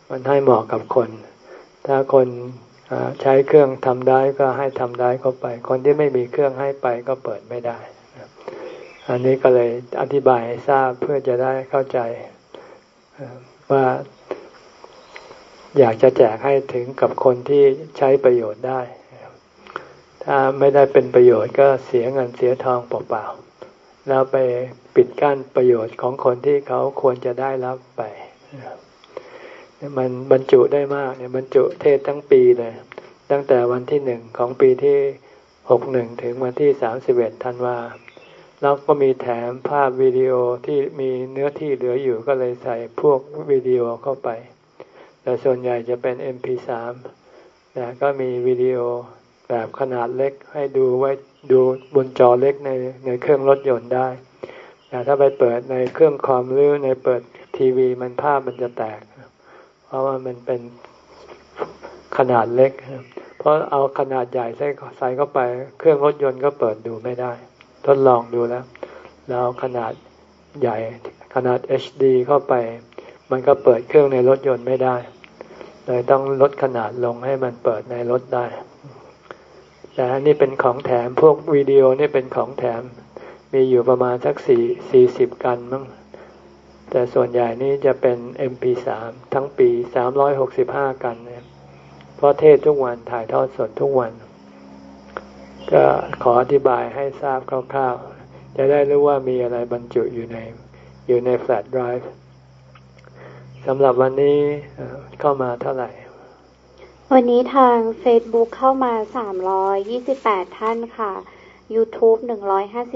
Speaker 1: มันให้เหมาะกับคน ถ้าคนใช้เครื่องทำได้ก็ให้ทำได้เขาไป คนที่ไม่มีเครื่องให้ไปก็เปิดไม่ได้ อันนี้ก็เลยอธิบายให้ทราบเพื่อจะได้เข้าใจว่าอยากจะแจกให้ถึงกับคนที่ใช้ประโยชน์ได้ ถ้าไม่ได้เป็นประโยชน์ก็เสียเงินเสียทองเปล่าๆ แล้วไปปิดกั้นประโยชน์ของคนที่เขาควรจะได้รับไป มันบรรจุได้มากเนี่ยบรรจุเทศทั้งปีเลย ตั้งแต่วันที่หนึ่งของปีที่หกหนึ่งถึงวันที่สามสิบเอ็ดธันวาแล้วก็มีแถมภาพวิดีโอที่มีเนื้อที่เหลืออยู่ก็เลยใส่พวกวิดีโอเข้าไป แต่ส่วนใหญ่จะเป็น MP3 นะก็มีวิดีโอ แบบขนาดเล็กให้ดูไว้ดูบนจอเล็กในในเครื่องรถยนต์ได้ แต่ถ้าไปเปิดในเครื่องคอมหรือในเปิดทีวีมันภาพมันจะแตก เพราะว่ามันเป็นขนาดเล็ก เพราะเอาขนาดใหญ่ใส่ใส่เข้าไป เครื่องรถยนต์ก็เปิดดูไม่ได้ ทดลองดูแล้วแล้วขนาดใหญ่ขนาด HD เข้าไป มันก็เปิดเครื่องในรถยนต์ไม่ได้เลยต้องลดขนาดลงให้มันเปิดในรถได้ แต่นนี้เป็นของแถมพวกวิดีโอนี่เป็นของแถม มีอยู่ประมาณสักสี่สี่สิบกันมั้งแต่ส่วนใหญ่นี่จะเป็น MP3 ทั้งปีสามร้อยหกสิบห้ากันเนี่ยเพราะเทศทุกวันถ่ายทอดสดทุกวัน ก็ขออธิบายให้ทราบคร่าวๆ จะได้รู้ว่ามีอะไรบรรจุอยู่ใน อยู่ในแฟลชไดรฟ์สำหรับวันนี้เข้ามาเท่าไหร่
Speaker 2: วันนี้ทาง Facebook เข้ามา 328 ท่านค่ะ YouTube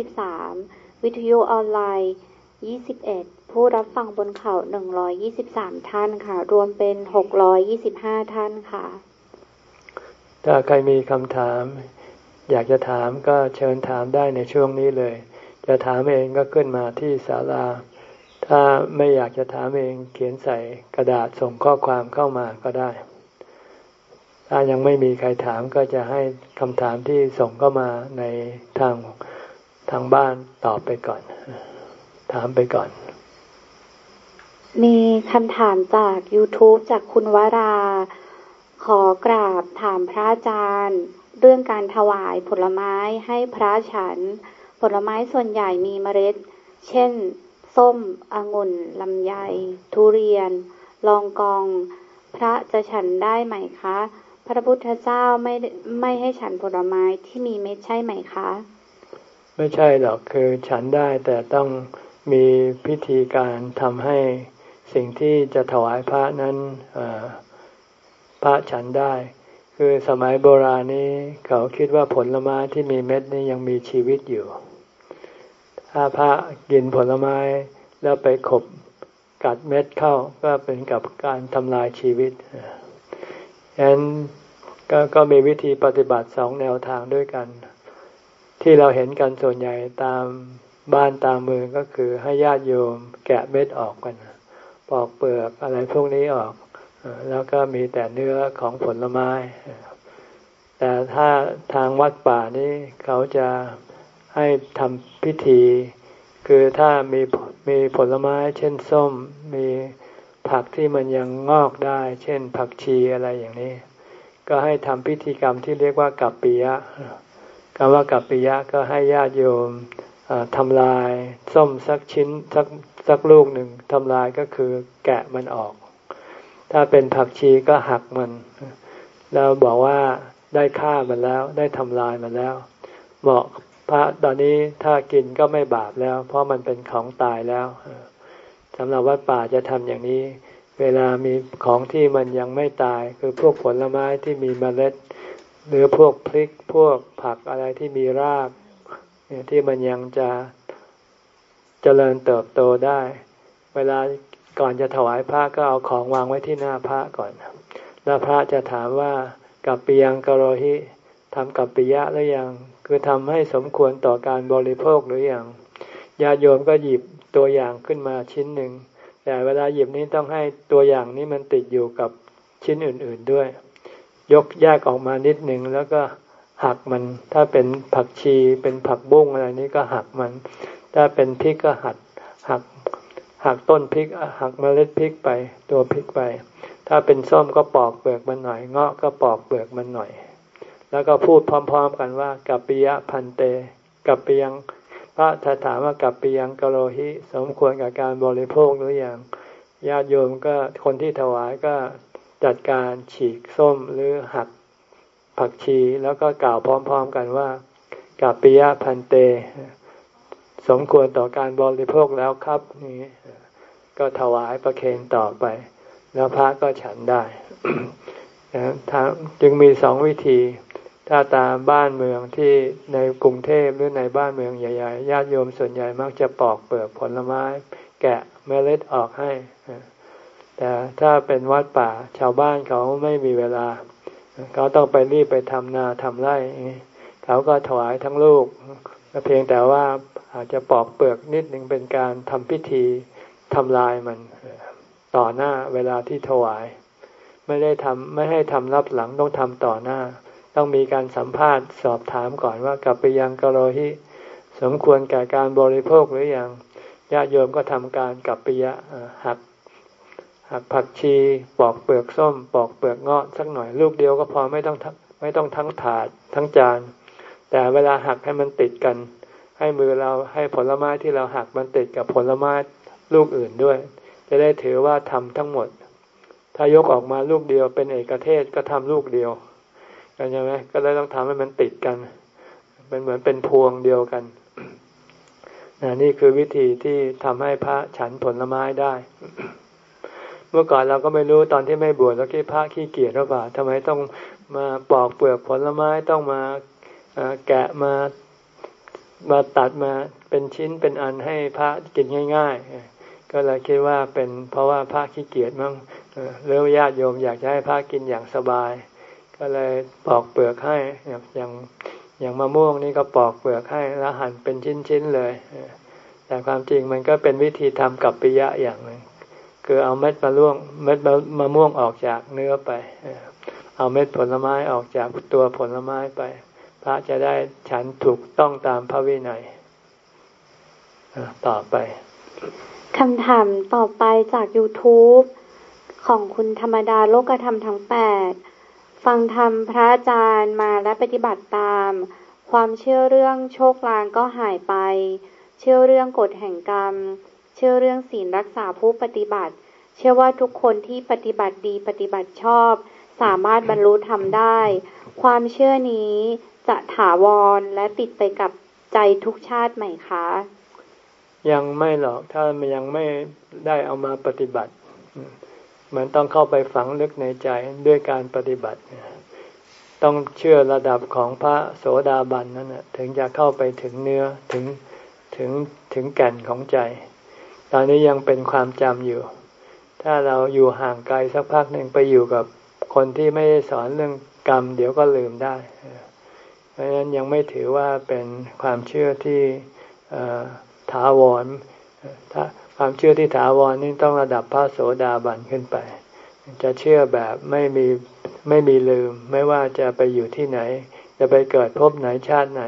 Speaker 2: 153 วิทยุออนไลน์ 21 ผู้รับฟังบนเขา 123 ท่านค่ะ รวมเป็น 625 ท่านค่ะ
Speaker 1: ถ้าใครมีคำถาม อยากจะถามก็เชิญถามได้ในช่วงนี้เลย จะถามเองก็ขึ้นมาที่ศาลา ถ้าไม่อยากจะถามเองเขียนใส่กระดาษส่งข้อความเข้ามาก็ได้ ถ้ายังไม่มีใครถามก็จะให้คำถามที่ส่งเข้ามาในทางทางบ้านตอบไปก่อน ถามไปก่อน
Speaker 2: มีคำถามจาก YouTube จากคุณวรา ขอกราบถามพระอาจารย์ เรื่องการถวายผลไม้ให้พระฉัน ผลไม้ส่วนใหญ่มีเมล็ด เช่น ส้ม องุ่น ลำไย ทุเรียน ลองกอง พระจะฉันได้ไหมคะ พระพุทธเจ้าไม่ไม่ให้ฉันผลไม้ที่มีเม็ดใช่ไหมคะ
Speaker 1: ไม่ใช่หรอกคือฉันได้แต่ต้องมีพิธีการทำให้สิ่งที่จะถวายพระนั้นพระฉันได้ คือสมัยโบราณนี้เขาคิดว่าผลไม้ที่มีเม็ดนี้ยังมีชีวิตอยู่ ถ้าพระกินผลไม้แล้วไปขบกัดเม็ดเข้าก็เป็นกับการทำลายชีวิตฉะนั้น กก็มีวิธีปฏิบัติสองแนวทางด้วยกัน ที่เราเห็นกันส่วนใหญ่ตามบ้านตามเมืองก็คือให้ญาติโยมแกะเม็ดออกกันปอกเปลือกอะไรพวกนี้ออก แล้วก็มีแต่เนื้อของผลไม้ แต่ถ้าทางวัดป่านี้เขาจะให้ทำพิธี คือถ้ามีมีผลไม้ เช่นส้ม มีผักที่มันยังงอกได้ เช่นผักชีอะไรอย่างนี้ ก็ให้ทำพิธีกรรมที่เรียกว่ากัปปิยะคำว่ากัปปิยะก็ให้ญาติโยมทำลายส้มสักชิ้นสักสักลูกหนึ่งทำลายก็คือแกะมันออก ถ้าเป็นผักชีก็หักมัน แล้วบอกว่าได้ฆ่ามันแล้ว ได้ทำลายมันแล้ว เหมาะพระตอนนี้ถ้ากินก็ไม่บาปแล้ว เพราะมันเป็นของตายแล้วสำหรับวัดป่าจะทำอย่างนี้ เวลามีของที่มันยังไม่ตายคือพวกผลไม้ที่มีเมล็ด หรือพวกพริกพวกผักอะไรที่มีรากเนี่ยที่มันยังจะเจริญเติบโตได้ เวลาก่อนจะถวายพระก็เอาของวางไว้ที่หน้าพระก่อนแล้วพระจะถามว่ากับปียังกโรหิทำกับปิยะหรือยัง คือทำให้สมควรต่อการบริโภคหรืออยังญาโยมก็หยิบตัวอย่างขึ้นมาชิ้นหนึ่ง แต่เวลาหยิบนี้ต้องให้ตัวอย่างนี้มันติดอยู่กับชิ้นอื่น ๆด้วย ยกแยกออกมานิดหนึ่งแล้วก็หักมัน ถ้าเป็นผักชีเป็นผักบุ้งอะไรนี้ก็หักมัน ถ้าเป็นพริกก็หักหักหักต้นพริกหักเมล็ดพริกไปตัวพริกไป ถ้าเป็นส้มก็ปอกเปลือกมันหน่อยเงาะก็ปอกเปลือกมันหน่อย แล้วก็พูดพร้อม ๆ กันว่ากัปปิยะพันเตกัปปิยัง พระถ้าถามว่ากัปปิยังกโลหิสมควรกับการบริโภคหรืออยังญาติโยมก็คนที่ถวายก็จัดการฉีกส้มหรือหักผักชี แล้วก็กล่าวพร้อมๆกันว่ากัปปิยะพันเต สมควรต่อการบริโภคแล้วครับนี่ก็ถวายประเคนต่อไป แล้วพระก็ฉันได้จึงมีสองวิธี ถ้าตามบ้านเมืองที่ในกรุงเทพหรือในบ้านเมืองใหญ่ๆญาติโยมส่วนใหญ่มักจะปอกเปลือกผลไม้ แกะเมล็ดออกให้ แต่ถ้าเป็นวัดป่าชาวบ้านเขาไม่มีเวลา เขาต้องไปรีบไปทำนาทำไร่ เขาก็ถวายทั้งลูก เพียงแต่ว่าอาจจะปอกเปลือกนิดหนึ่งเป็นการทำพิธีทำลายมันต่อหน้าเวลาที่ถวาย ไม่ได้ทำไม่ให้ทำรับหลังต้องทำต่อหน้า ต้องมีการสัมภาษณ์สอบถามก่อนว่ากับไปยังกโลหิสมควรแก่การบริโภคหรืออยังญาติโยมก็ทำการกับปิยะหักหักผักชีปอกเปลือกส้ม ปอกเปลือกเงาะสักหน่อยลูกเดียวก็พอไม่ต้องไม่ต้องทั้งถาดทั้งจาน แต่เวลาหักให้มันติดกัน ให้มือเราให้ผลไม้ที่เราหักมันติดกับผลไม้ลูกอื่นด้วย จะได้ถือว่าทำทั้งหมด ถ้ายกออกมาลูกเดียวเป็นเอกเทศก็ทำลูกเดียว กันใช่ไหมก็เลยต้องทำให้มันติดกัน เป็นเหมือนเป็นพวงเดียวกันนนี่คือวิธีที่ทำให้พระฉันผลไม้ได้ เมื่อก่อนเราก็ไม่รู้ตอนที่ไม่บวชแล้วคิดพระขี้เกียจหรือเปล่าทำไมต้องมาปอกเปลือกผลไม้ต้องมาแกะมามาตัดมาเป็นชิ้นเป็นอันให้พระกินง่าย ๆ ก็เลยคิดว่าเป็นเพราะว่าพระขี้เกียจมั้งหรือญาติโยมอยากจะให้พระกินอย่างสบาย ก็เลยปอกเปลือกให้อย่างอย่างมะม่วงนี่ก็ปอกเปลือกให้แล้วหั่นเป็นชิ้นๆเลยแต่ความจริงมันก็เป็นวิธีทำกับปิยะอย่างหนึ่งคือเอาเม็ดมะม่วงเม็ดมะม่วงออกจากเนื้อไปเอาเม็ดผลไม้ออกจากตัวผลไม้ไป พระจะได้ฉันถูกต้องตามพระวินัยต่อไป
Speaker 2: คำถามต่อไปจาก YouTube ของคุณธรรมดาโลกธรรมทั้งแปด ฟังธรรมพระอาจารย์มาและปฏิบัติตาม ความเชื่อเรื่องโชคลางก็หายไป เชื่อเรื่องกฎแห่งกรรม เชื่อเรื่องศีลรักษาผู้ปฏิบัติ เชื่อว่าทุกคนที่ปฏิบัติดีปฏิบัติชอบ สามารถบรรลุธรรมได้ ความเชื่อนี้จะถาวรและติดไปกับใจทุกชาติไหมคะ
Speaker 1: ยังไม่หรอกถ้ามันยังไม่ได้เอามาปฏิบัติ มันต้องเข้าไปฝังลึกในใจด้วยการปฏิบัติ ต้องเชื่อระดับของพระโสดาบันนั่นนะถึงจะเข้าไปถึงเนื้อถึงถึงถึงแก่นของใจ ตอนนี้ยังเป็นความจำอยู่ ถ้าเราอยู่ห่างไกลสักพักหนึ่งไปอยู่กับคนที่ไม่ได้สอนเรื่องกรรม เดี๋ยวก็ลืมได้ เพราะฉะนั้นยังไม่ถือว่าเป็นความเชื่อที่ถาวรถ้า ความเชื่อที่ถาวรนี่ต้องระดับพระโสดาบันขึ้นไป จะเชื่อแบบไม่มีไม่มีลืม ไม่ว่าจะไปอยู่ที่ไหน จะไปเกิดพบไหนชาติไหน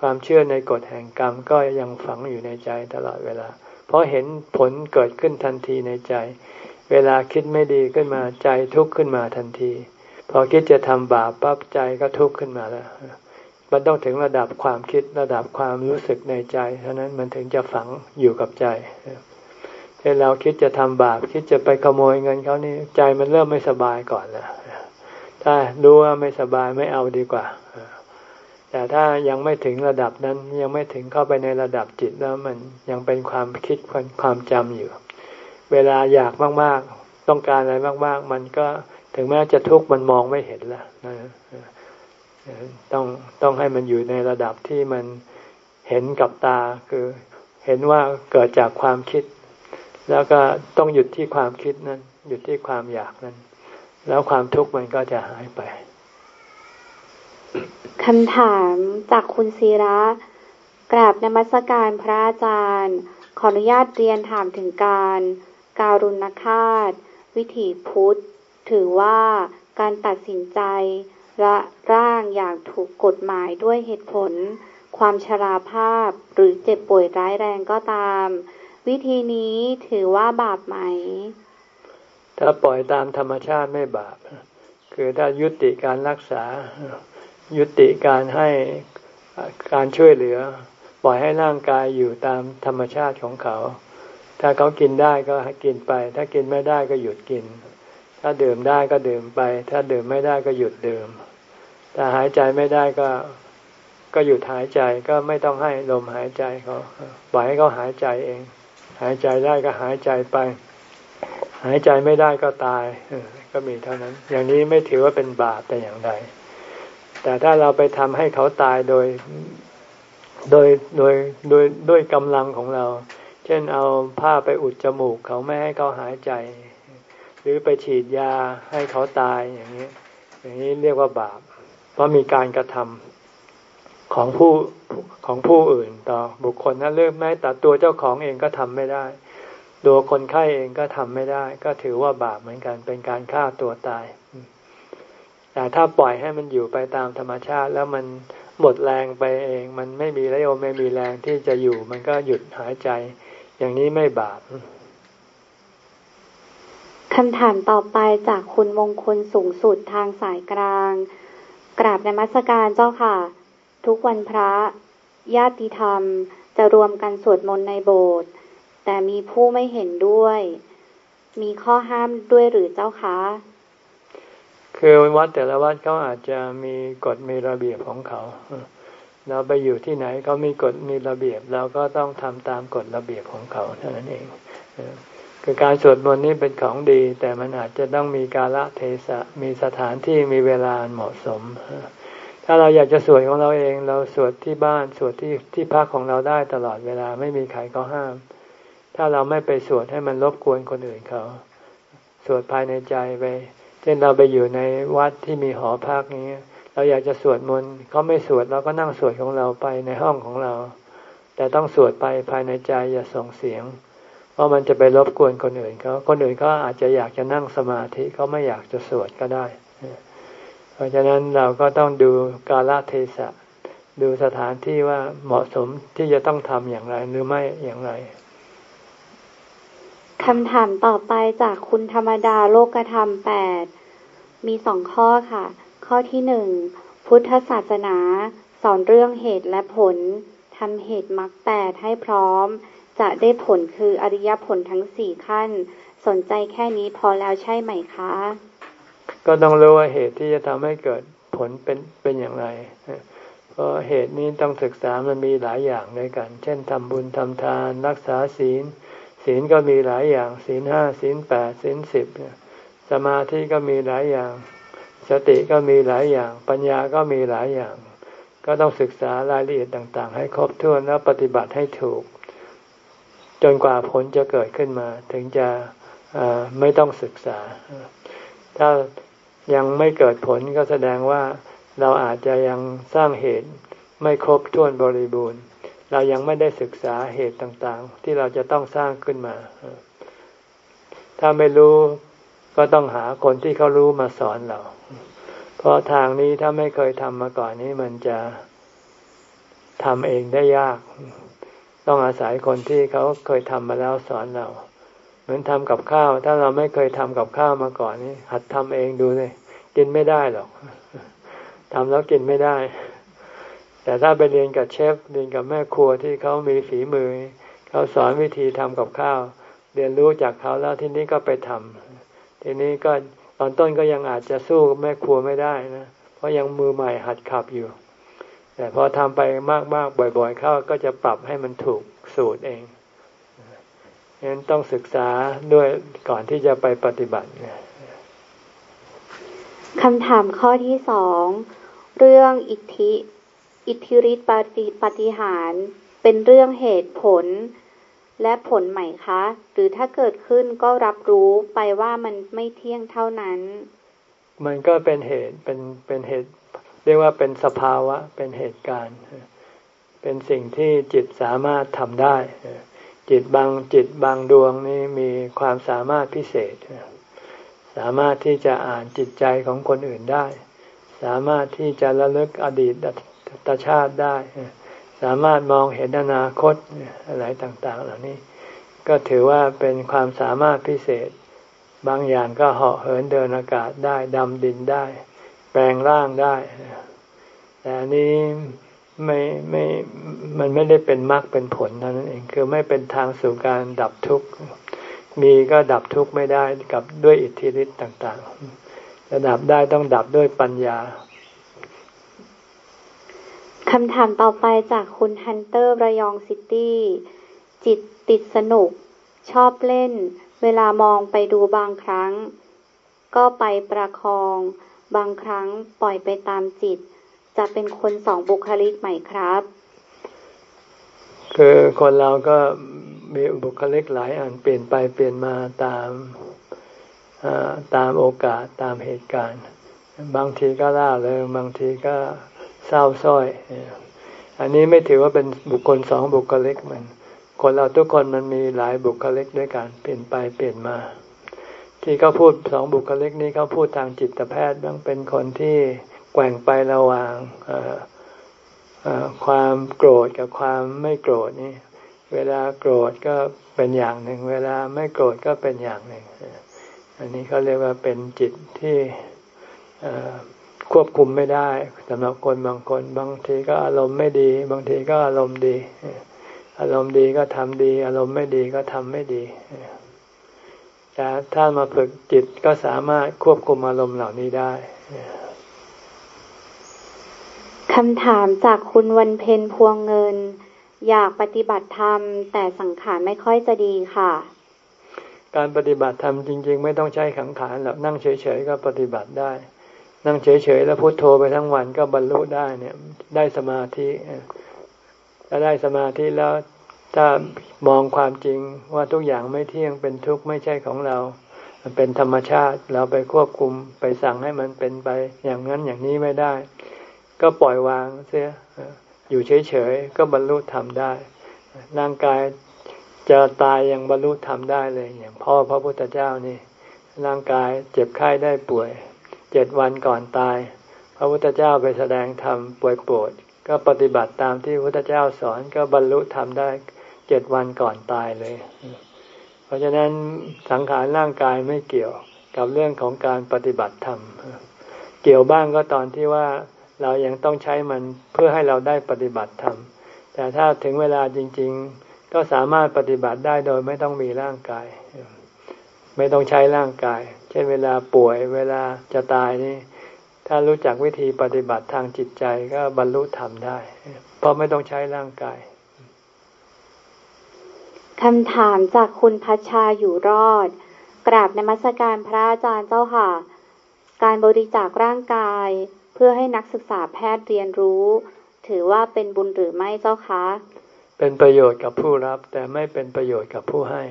Speaker 1: ความเชื่อในกฎแห่งกรรมก็ยังฝังอยู่ในใจตลอดเวลา เพราะเห็นผลเกิดขึ้นทันทีในใจ เวลาคิดไม่ดีขึ้นมาใจทุกข์ขึ้นมาทันที พอคิดจะทำบาปปั๊บใจก็ทุกข์ขึ้นมาแล้ว มันต้องถึงระดับความคิดระดับความรู้สึกในใจเท่านั้นมันถึงจะฝังอยู่กับใจเช่นเราคิดจะทำบาปคิดจะไปขโมยเงินเขานี่ใจมันเริ่มไม่สบายก่อนแล้วถ้ารู้ว่าไม่สบายไม่เอาดีกว่าแต่ถ้ายังไม่ถึงระดับนั้นยังไม่ถึงเข้าไปในระดับจิตแล้วมันยังเป็นความคิดความจำอยู่ เวลาอยากมาก ๆ ต้องการอะไรมาก ๆ มันก็ถึงแม้จะทุกข์มันมองไม่เห็นละ ต้องต้องให้มันอยู่ในระดับที่มันเห็นกับตาคือเห็นว่าเกิดจากความคิด แล้วก็ต้องหยุดที่ความคิดนั้น หยุดที่ความอยากนั้น แล้วความทุกข์มันก็จะหายไป
Speaker 2: คำถามจากคุณศิระกราบนมัสการพระอาจารย์ ขออนุญาตเรียนถามถึงการ การุณคาต วิถีพุทธ ถือว่าการตัดสินใจ และร่างอย่างถูกกฎหมายด้วยเหตุผล ความชราภาพหรือเจ็บป่วยร้ายแรงก็ตาม วิธีนี้ถือว่าบาปไหม
Speaker 1: ถ้าปล่อยตามธรรมชาติไม่บาป คือถ้ายุติการรักษา ยุติการให้การช่วยเหลือ ปล่อยให้ร่างกายอยู่ตามธรรมชาติของเขา ถ้าเขากินได้ก็ให้กินไป ถ้ากินไม่ได้ก็หยุดกิน ถ้าดื่มได้ก็ดื่มไป ถ้าดื่มไม่ได้ก็หยุดดื่ม ถ้าหายใจไม่ได้ก็ก็หยุดหายใจก็ไม่ต้องให้ลมหายใจเขาปล่อยให้เขาหายใจเอง หายใจได้ก็หายใจไป หายใจไม่ได้ก็ตายก็มีเท่านั้น อย่างนี้ไม่ถือว่าเป็นบาปแต่อย่างใดแต่ถ้าเราไปทำให้เขาตายโดย โดยโดยโดยด้วยกำลังของเรา เช่นเอาผ้าไปอุดจมูกเขาไม่ให้เขาหายใจ หรือไปฉีดยาให้เขาตายอย่างนี้ อย่างนี้เรียกว่าบาป เพราะมีการกระทำของผู้ของผู้อื่นต่อบุคคลนั้นเรื่องแม้แต่ตัวเจ้าของเองก็ทำไม่ได้ ตัวคนไข้เองก็ทำไม่ได้ ก็ถือว่าบาปเหมือนกันเป็นการฆ่าตัวตาย แต่ถ้าปล่อยให้มันอยู่ไปตามธรรมชาติ แล้วมันหมดแรงไปเอง มันไม่มีแรงไม่มีแรงที่จะอยู่ มันก็หยุดหายใจ อย่างนี้ไม่บาป
Speaker 2: คำถามต่อไปจากคุณมงคลสูงสุดทางสายกลาง กราบในมัสการเจ้าค่ะ ทุกวันพระ ญาติธรรมจะรวมกันสวดมนต์ในโบสถ์แต่มีผู้ไม่เห็นด้วย มีข้อห้ามด้วยหรือเจ้าคะ
Speaker 1: คือวัดแต่ละวัดเขาอาจจะมีกฎมีระเบียบของเขาเราไปอยู่ที่ไหนเขามีกฎมีระเบียบเราก็ต้องทำตามกฎระเบียบของเขาเท่านั้นเอง คือการสวดมนต์นี้เป็นของดี แต่มันอาจจะต้องมีกาลเทศะมีสถานที่มีเวลาเหมาะสม ถ้าเราอยากจะสวดของเราเอง เราสวดที่บ้านสวดที่ที่พักของเราได้ตลอดเวลาไม่มีใครก็ห้าม ถ้าเราไม่ไปสวดให้มันรบกวนคนอื่นเขา สวดภายในใจไปเช่นเราไปอยู่ในวัดที่มีหอพักนี้เราอยากจะสวดมนต์เขาไม่สวดเราก็นั่งสวดของเราไปในห้องของเรา แต่ต้องสวดไปภายในใจอย่าส่งเสียง เพราะมันจะไปรบกวนคนอื่นเขาคนอื่นเขาอาจจะอยากจะนั่งสมาธิเขาไม่อยากจะสวดก็ได้ เพราะฉะนั้นเราก็ต้องดูกาลเทศะ ดูสถานที่ว่าเหมาะสมที่จะต้องทำอย่างไรหรือไม่อย่างไร
Speaker 2: คำถามต่อไปจากคุณธรรมดาโลกธรรมแปดมีสองข้อค่ะ ข้อที่หนึ่งพุทธศาสนา สอนเรื่องเหตุและผลทำเหตุมรรคแปดให้พร้อม จะได้ผลคืออริยผลทั้งสี่ขั้น สนใจแค่นี้พอแล้วใช่ไหมคะ
Speaker 1: ก็ต้องรู้ว่าเหตุที่จะทำให้เกิดผลเป็นเป็นอย่างไร เพราะเหตุนี้ต้องศึกษามันมีหลายอย่างด้วยกัน เช่นทำบุญทำทาน รักษาศีล ศีลก็มีหลายอย่าง ศีลห้าศีลแปดศีลสิบสมาธิก็มีหลายอย่าง สติก็มีหลายอย่าง ปัญญาก็มีหลายอย่าง ก็ต้องศึกษารายละเอียดต่าง ๆ ให้ครบถ้วนแล้วปฏิบัติให้ถูก จนกว่าผลจะเกิดขึ้นมา ถึงจะไม่ต้องศึกษา ถ้ายังไม่เกิดผลก็แสดงว่าเราอาจจะยังสร้างเหตุไม่ครบถ้วนบริบูรณ์ เรายังไม่ได้ศึกษาเหตุต่างๆ ที่เราจะต้องสร้างขึ้นมา ถ้าไม่รู้ก็ต้องหาคนที่เขารู้มาสอนเรา เพราะทางนี้ถ้าไม่เคยทำมาก่อนนี้มันจะทำเองได้ยาก ต้องอาศัยคนที่เขาเคยทำมาแล้วสอนเรา เหมือนทำกับข้าว ถ้าเราไม่เคยทำกับข้าวมาก่อนนี่หัดทำเองดูเลยกินไม่ได้หรอกทำแล้วกินไม่ได้ แต่ถ้าไปเรียนกับเชฟเรียนกับแม่ครัวที่เขามีฝีมือ เขาสอนวิธีทำกับข้าว เรียนรู้จากเขาแล้วทีนี้ก็ไปทำทีนี้ก็ตอนต้นก็ยังอาจจะสู้แม่ครัวไม่ได้นะเพราะยังมือใหม่หัดขับอยู่ แต่พอทำไปมากๆบ่อย ๆ เข้าก็จะปรับให้มันถูกสูตรเองฉะนั้นต้องศึกษาด้วยก่อนที่จะไปปฏิบัติ
Speaker 2: คำถามข้อที่สองเรื่องอิทธิอิทธิฤทธิปฏิปฏิหาร เป็นเรื่องเหตุผลและผลใหม่คะ หรือถ้าเกิดขึ้นก็รับรู้ไปว่ามันไม่เที่ยงเท่านั้น
Speaker 1: มันก็เป็นเหตุเป็นเป็นเหตุ เรียกว่าเป็นสภาวะเป็นเหตุการณ์ เป็นสิ่งที่จิตสามารถทำได้ จิตบางจิตบางดวงนี้มีความสามารถพิเศษ สามารถที่จะอ่านจิตใจของคนอื่นได้ สามารถที่จะระลึกอดีตตชาติได้ สามารถมองเห็นอนาคตอะไรต่างๆ เหล่านี้ ก็ถือว่าเป็นความสามารถพิเศษ บางอย่างก็เหาะเหินเดินอากาศได้ดำดินได้ ลงร่างได้ แต่นี้ไม่ไม่มันไม่ได้เป็นมรรคเป็นผลนั่นเองคือไม่เป็นทางสู่การดับทุกข์มีก็ดับทุกข์ไม่ได้กับด้วยอิทธิฤทธิ์ต่างๆจะดับได้ต้องดับด้วยปัญญา
Speaker 2: คำถามต่อไปจากคุณฮันเตอร์ระยองซิตี้ จิตติดสนุก ชอบเล่น เวลามองไปดูบางครั้ง ก็ไปประคอง บางครั้งปล่อยไปตามจิต จะเป็นคนสองบุคลิกไหมครับ
Speaker 1: คือคนเราก็มีบุคลิกหลายอันเปลี่ยนไปเปลี่ยนมาตามตามโอกาสตามเหตุการณ์ บางทีก็ล่าเลยบางทีก็เศร้าส้อย อันนี้ไม่ถือว่าเป็นบุคคลสองบุคลิกมัน คนเราทุกคนมันมีหลายบุคลิกด้วยกันเปลี่ยนไปเปลี่ยนมา ที่เขาพูดสองบุคลิกนี้เขาพูดทางจิตแพทย์บ้างเป็นคนที่แกว่งไประหว่างความโกรธกับความไม่โกรธนี่ เวลาโกรธก็เป็นอย่างหนึ่ง เวลาไม่โกรธก็เป็นอย่างหนึ่ง อันนี้เขาเรียกว่าเป็นจิตที่ควบคุมไม่ได้สำหรับคนบางคน บางทีก็อารมณ์ไม่ดี บางทีก็อารมณ์ดี อารมณ์ดีก็ทำดี อารมณ์ไม่ดีก็ทำไม่ดี แต่ถ้ามาฝึกจิตก็สามารถควบคุมอารมณ์เหล่านี้ได้
Speaker 2: คำถามจากคุณวันเพ็ญพวงเงิน อยากปฏิบัติธรรม แต่สังขารไม่ค่อยจะดีค่ะ
Speaker 1: การปฏิบัติธรรมจริง ๆ ไม่ต้องใช้ขังขารหรอกนั่งเฉยๆก็ปฏิบัติได้ นั่งเฉยๆแล้วพุโทโธไปทั้งวันก็บรรลุได้เนี่ย ได้สมาธิถ้าได้สมาธิแล้ว ถ้ามองความจริงว่าทุกอย่างไม่เที่ยงเป็นทุกข์ไม่ใช่ของเราเป็นธรรมชาติเราไปควบคุมไปสั่งให้มันเป็นไป อย่างนั้นอย่างนี้ไม่ได้ ก็ปล่อยวางเสียอยู่เฉยๆก็บรรลุธรรมได้ร่างกายจะตายยังบรรลุธรรมได้เลยอย่างพ่อพระพุทธเจ้านี่ร่างกายเจ็บไข้ได้ป่วยเจ็ดวันก่อนตาย พระพุทธเจ้าไปแสดงธรรมป่วยปวดก็ปฏิบัติตามที่พระพุทธเจ้าสอนก็บรรลุธรรมได้ เจ็ดวันก่อนตายเลย เพราะฉะนั้นสังขารร่างกายไม่เกี่ยวกับเรื่องของการปฏิบัติธรรม เกี่ยวบ้างก็ตอนที่ว่าเรายังต้องใช้มันเพื่อให้เราได้ปฏิบัติธรรม แต่ถ้าถึงเวลาจริง ๆ ก็สามารถปฏิบัติได้โดยไม่ต้องมีร่างกาย ไม่ต้องใช้ร่างกาย เช่นเวลาป่วยเวลาจะตายนี่ ถ้ารู้จักวิธีปฏิบัติทางจิตใจก็บรรลุธรรมได้ เพราะไม่ต้องใช้ร่างกาย
Speaker 2: คำถามจากคุณพัชชาอยู่รอด กราบในมัสการพระอาจารย์เจ้าค่ะ การบริจาคร่างกายเพื่อให้นักศึกษาแพทย์เรียนรู้ ถือว่าเป็นบุญหรือไม่เจ้าคะ
Speaker 1: เป็นประโยชน์กับผู้รับแต่ไม่เป็นประโยชน์กับผู้ให้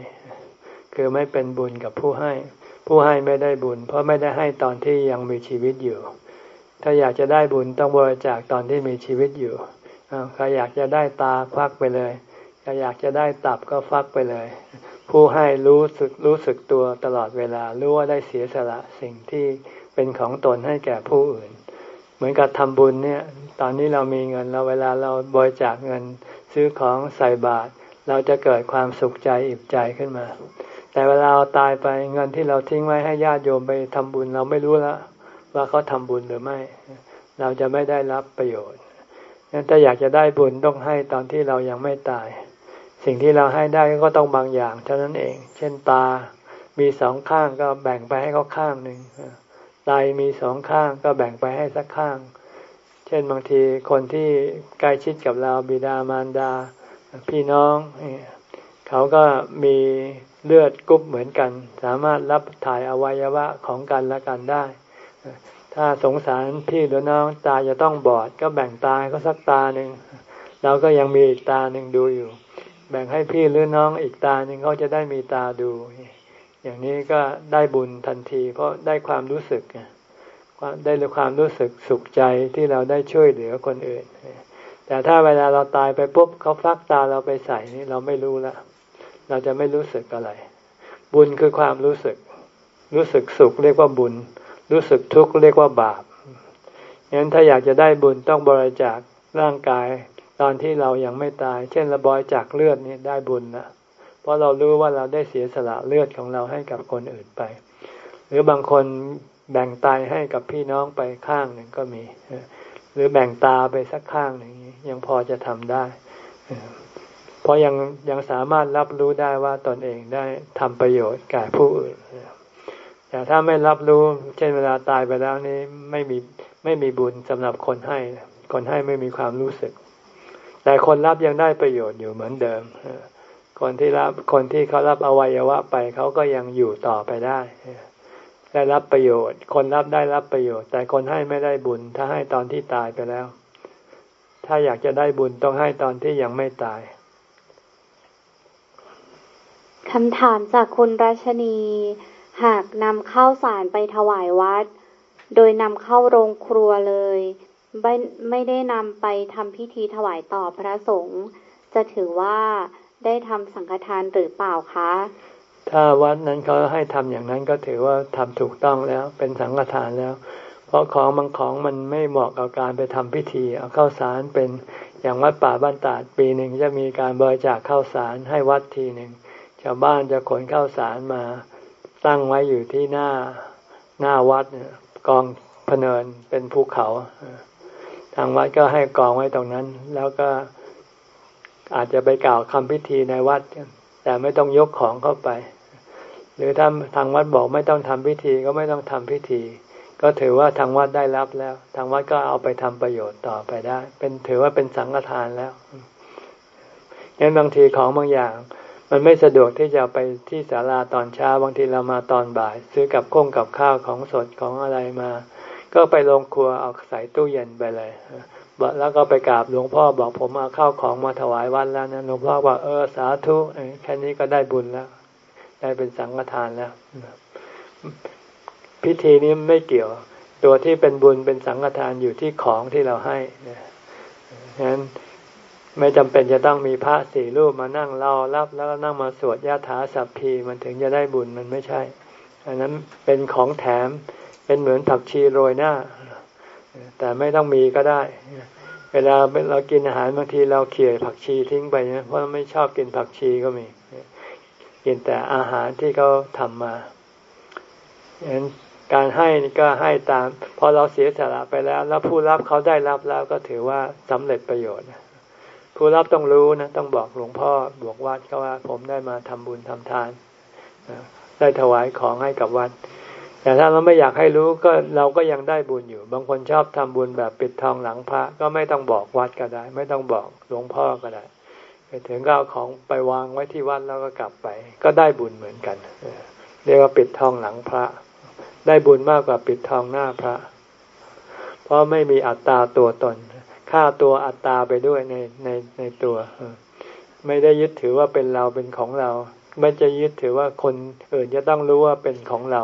Speaker 1: คือไม่เป็นบุญกับผู้ให้ ผู้ให้ไม่ได้บุญ เพราะไม่ได้ให้ตอนที่ยังมีชีวิตอยู่ ถ้าอยากจะได้บุญต้องบริจาคตอนที่มีชีวิตอยู่ใครอยากจะได้ตาควักไปเลย ใครอยากจะได้ตับก็ฟักไปเลย ผู้ให้รู้สึกรู้สึกตัวตลอดเวลา รู้ว่าได้เสียสละสิ่งที่เป็นของตนให้แก่ผู้อื่น เหมือนกับทำบุญเนี่ย ตอนนี้เรามีเงินเราเวลาเราบริจาคเงินซื้อของใส่บาตรเราจะเกิดความสุขใจอิ่มใจขึ้นมา แต่เวลาเราตายไปเงินที่เราทิ้งไว้ให้ญาติโยมไปทำบุญเราไม่รู้แล้วว่าเขาทำบุญหรือไม่ เราจะไม่ได้รับประโยชน์งั้นถ้าอยากจะได้บุญต้องให้ตอนที่เรายังไม่ตาย สิ่งที่เราให้ได้ก็ต้องบางอย่างเท่านั้นเอง เช่นตา มีสองข้างก็แบ่งไปให้เขาข้างหนึ่งไตมีสองข้างก็แบ่งไปให้สักข้าง เช่นบางทีคนที่ใกล้ชิดกับเราบิดามารดา พี่น้อง เขาก็มีเลือดกรุ๊ปเหมือนกัน สามารถรับถ่ายอวัยวะของกันและกันได้ ถ้าสงสารพี่หรือน้องตาจะต้องบอด ก็แบ่งตาก็สักตาหนึ่งเราก็ยังมีอีกตาหนึ่งดูอยู่ แบ่งให้พี่หรือน้องอีกตาหนึ่งเขาจะได้มีตาดู อย่างนี้ก็ได้บุญทันที เพราะได้ความรู้สึกได้ความรู้สึกสุขใจที่เราได้ช่วยเหลือคนอื่น แต่ถ้าเวลาเราตายไปปุ๊บเขาฟักตาเราไปใส่นี่เราไม่รู้ละเราจะไม่รู้สึกอะไร บุญคือความรู้สึก รู้สึกสุขเรียกว่าบุญ รู้สึกทุกข์เรียกว่าบาปงั้นถ้าอยากจะได้บุญต้องบริจาคร่างกาย ตอนที่เรายังไม่ตาย เช่นระบอยจากเลือดนี่ได้บุญนะเพราะเรารู้ว่าเราได้เสียสละเลือดของเราให้กับคนอื่นไป หรือบางคนแบ่งตายให้กับพี่น้องไปข้างหนึ่งก็มี หรือแบ่งตาไปสักข้างหนึ่งยังพอจะทำได้ เพราะยังยังสามารถรับรู้ได้ว่าตนเองได้ทำประโยชน์แก่ผู้อื่นแต่ถ้าไม่รับรู้ เช่นเวลาตายไปแล้วนี้ไม่มีไม่มีบุญสำหรับคนให้ คนให้ไม่มีความรู้สึก แต่คนรับยังได้ประโยชน์อยู่เหมือนเดิมคนที่รับคนที่เขารับอวัยวะไปเขาก็ยังอยู่ต่อไปได้ได้รับประโยชน์ คนรับได้รับประโยชน์ แต่คนให้ไม่ได้บุญ ถ้าให้ตอนที่ตายไปแล้ว ถ้าอยากจะได้บุญต้องให้ตอนที่ยังไม่ตาย
Speaker 2: คำถามจากคุณราชนี หากนำข้าวสารไปถวายวัด โดยนำเข้าโรงครัวเลย ไม่ได้นำไปทำพิธีถวายต่อพระสงฆ์จะถือว่าได้ทำสังฆทานหรือเปล่าคะ
Speaker 1: ถ้าวัดนั้นเขาให้ทำอย่างนั้นก็ถือว่าทำถูกต้องแล้วเป็นสังฆทานแล้ว เพราะของบางของมันไม่เหมาะกับการไปทำพิธีเอาข้าวสารเป็นอย่างวัดป่าบ้านตาดปีหนึ่งจะมีการบริจาคข้าวสารให้วัดทีหนึ่งชาวบ้านจะขนข้าวสารมาตั้งไว้อยู่ที่หน้าหน้าวัดกองพเนินเป็นภูเขา ทางวัดก็ให้กองไว้ตรงนั้น แล้วก็อาจจะไปกล่าวคำพิธีในวัด แต่ไม่ต้องยกของเข้าไป หรือถ้าทางวัดบอกไม่ต้องทำพิธีก็ไม่ต้องทำพิธี ก็ถือว่าทางวัดได้รับแล้ว ทางวัดก็เอาไปทำประโยชน์ต่อไปได้ เป็นถือว่าเป็นสังฆทานแล้วงั้นบางทีของบางอย่าง มันไม่สะดวกที่จะไปที่ศาลาตอนเช้าบางทีเรามาตอนบ่าย ซื้อกับข้งกับข้าวของสดของอะไรมา ก็ไปลงครัวเอาใส่ตู้เย็นไปเลยแล้วก็ไปกราบหลวงพ่อบอกผมเอาข้าวของมาถวายวัดแล้วนะหลวงพ่อว่าเออสาธุแค่นี้ก็ได้บุญแล้ว ได้เป็นสังฆทานแล้วพิธีนี้ไม่เกี่ยว ตัวที่เป็นบุญเป็นสังฆทานอยู่ที่ของที่เราให้นะฉะนั้นไม่จำเป็นจะต้องมีพระสี่รูปมานั่งรอรับแล้วก็นั่งมาสวดยาถาสัพพีมันถึงจะได้บุญมันไม่ใช่ อันนั้นเป็นของแถม เป็นเหมือนผักชีโรยหน้า แต่ไม่ต้องมีก็ได้ เวลาเรากินอาหารบางทีเราเขี่ยผักชีทิ้งไปนะเพราะไม่ชอบกินผักชีก็มี กินแต่อาหารที่เขาทำมาฉะนั้นการให้นี่ก็ให้ตาม พอเราเสียสละไปแล้ว แล้วผู้รับเขาได้รับแล้วก็ถือว่าสำเร็จประโยชน์ผู้รับต้องรู้นะต้องบอกหลวงพ่อบอกวัดเขาว่า ผมได้มาทำบุญทำทานได้ถวายของให้กับวัด แต่ถ้าเราไม่อยากให้รู้ก็เราก็ยังได้บุญอยู่ บางคนชอบทำบุญแบบปิดทองหลังพระ ก็ไม่ต้องบอกวัดก็ได้ ไม่ต้องบอกหลวงพ่อก็ได้ ไปถึงก็เอาของไปวางไว้ที่วัดแล้วก็กลับไป ก็ได้บุญเหมือนกันเรียกว่าปิดทองหลังพระ ได้บุญมากกว่าปิดทองหน้าพระ เพราะไม่มีอัตตาตัวตนฆ่าตัวอัตตาไปด้วยในในในตัวไม่ได้ยึดถือว่าเป็นเราเป็นของเรา ไม่จะยึดถือว่าคนอื่นจะต้องรู้ว่าเป็นของเรา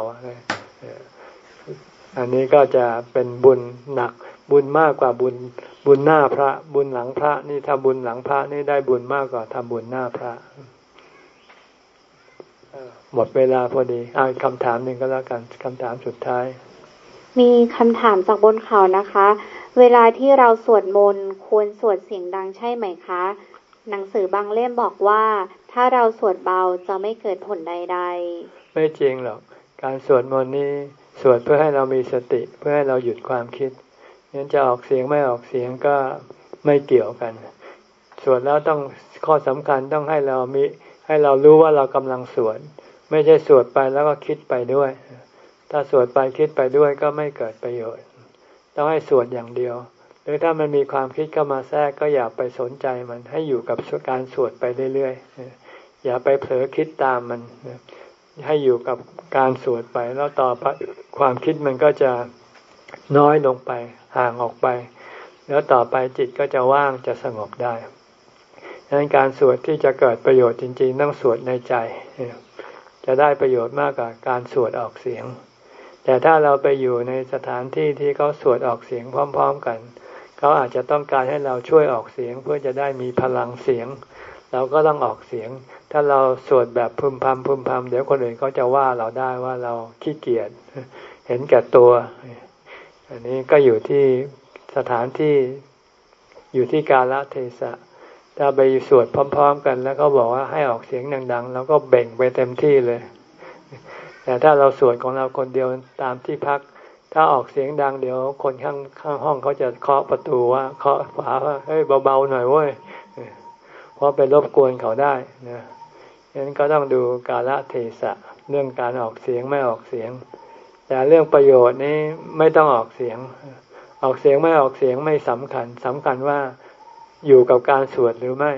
Speaker 1: อันนี้ก็จะเป็นบุญหนักบุญมากกว่าบุญบุญหน้าพระ บุญหลังพระนี่ถ้าบุญหลังพระนี่ได้บุญมากกว่าทำบุญหน้าพระหมดเวลาพอดีอ่านคำถามหนึ่งก็แล้วกันคำถามสุดท้าย
Speaker 2: มีคำถามจากบนเขานะคะ เวลาที่เราสวดมนต์ควรสวดเสียงดังใช่ไหมคะ หนังสือบางเล่มบอกว่า ถ้าเราสวดเบาจะไม่เกิดผลใด
Speaker 1: ๆ ไม่จริงหรอก การสวดมนต์นี้ สวดเพื่อให้เรามีสติเพื่อให้เราหยุดความคิดงั้นจะออกเสียงไม่ออกเสียงก็ไม่เกี่ยวกัน สวดแล้วต้องข้อสำคัญต้องให้เรามีให้เรารู้ว่าเรากำลังสวดไม่ใช่สวดไปแล้วก็คิดไปด้วย ถ้าสวดไปคิดไปด้วยก็ไม่เกิดประโยชน์ ต้องให้สวดอย่างเดียว หรือถ้ามันมีความคิดเข้ามาแทรกก็อย่าไปสนใจมันให้อยู่กับการสวดไปเรื่อยๆอย่าไปเผลอคิดตามมัน ให้อยู่กับการสวดไป แล้วต่อไปความคิดมันก็จะน้อยลงไปห่างออกไป แล้วต่อไปจิตก็จะว่างจะสงบได้ดังนั้นการสวดที่จะเกิดประโยชน์จริง ๆ ต้องสวดในใจ จะได้ประโยชน์มากกว่าการสวดออกเสียง แต่ถ้าเราไปอยู่ในสถานที่ที่เขาสวดออกเสียงพร้อม ๆ กัน เขาอาจจะต้องการให้เราช่วยออกเสียงเพื่อจะได้มีพลังเสียง เราก็ต้องออกเสียง ถ้าเราสวดแบบพึมพำพึมพำเดี๋ยวคนอื่นเขาจะว่าเราได้ว่าเราขี้เกียจเห็นแก่ตัว อันนี้ก็อยู่ที่สถานที่อยู่ที่กาลเทศะถ้าไปสวดพร้อม ๆ กัน แล้วก็บอกว่าให้ออกเสียงดังๆแล้วก็เบ่งไปเต็มที่เลย แต่ถ้าเราสวดของเราคนเดียวตามที่พัก ถ้าออกเสียงดังเดี๋ยว คนข้างข้างห้องเขาจะเคาะประตูว่าเคาะฝาว่าเฮ้ยเบาๆหน่อยเว้ยเพราะไปรบกวนเขาได้นะ ฉะนั้นก็ต้องดูกาลเทศะเรื่องการออกเสียงไม่ออกเสียง แต่เรื่องประโยชน์นี้ไม่ต้องออกเสียง ออกเสียงไม่ออกเสียงไม่สำคัญสำคัญว่าอยู่กับการสวดหรือไม่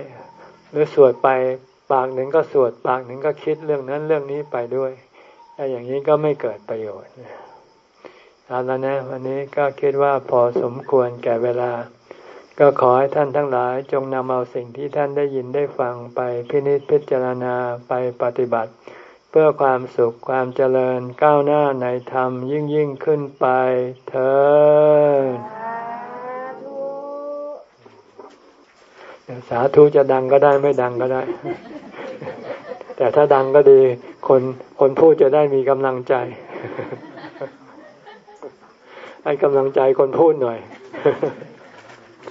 Speaker 1: หรือสวดไปปากหนึ่งก็สวดปากหนึ่งก็คิดเรื่องนั้นเรื่องนี้ไปด้วยแต่อย่างนี้ก็ไม่เกิดประโยชน์เอาละนะ วันนี้ก็คิดว่าพอสมควรแก่เวลา ก็ขอให้ท่านทั้งหลายจงนำเอาสิ่งที่ท่านได้ยินได้ฟังไปพินิจพิจารณาไปปฏิบัติ เพื่อความสุขความเจริญก้าวหน้าในธรรมยิ่งยิ่งขึ้นไปเธอสาธุจะดังก็ได้ไม่ดังก็ได้ แต่ถ้าดังก็ดี คนคนพูดจะได้มีกำลังใจให้กำลังใจคนพูดหน่อย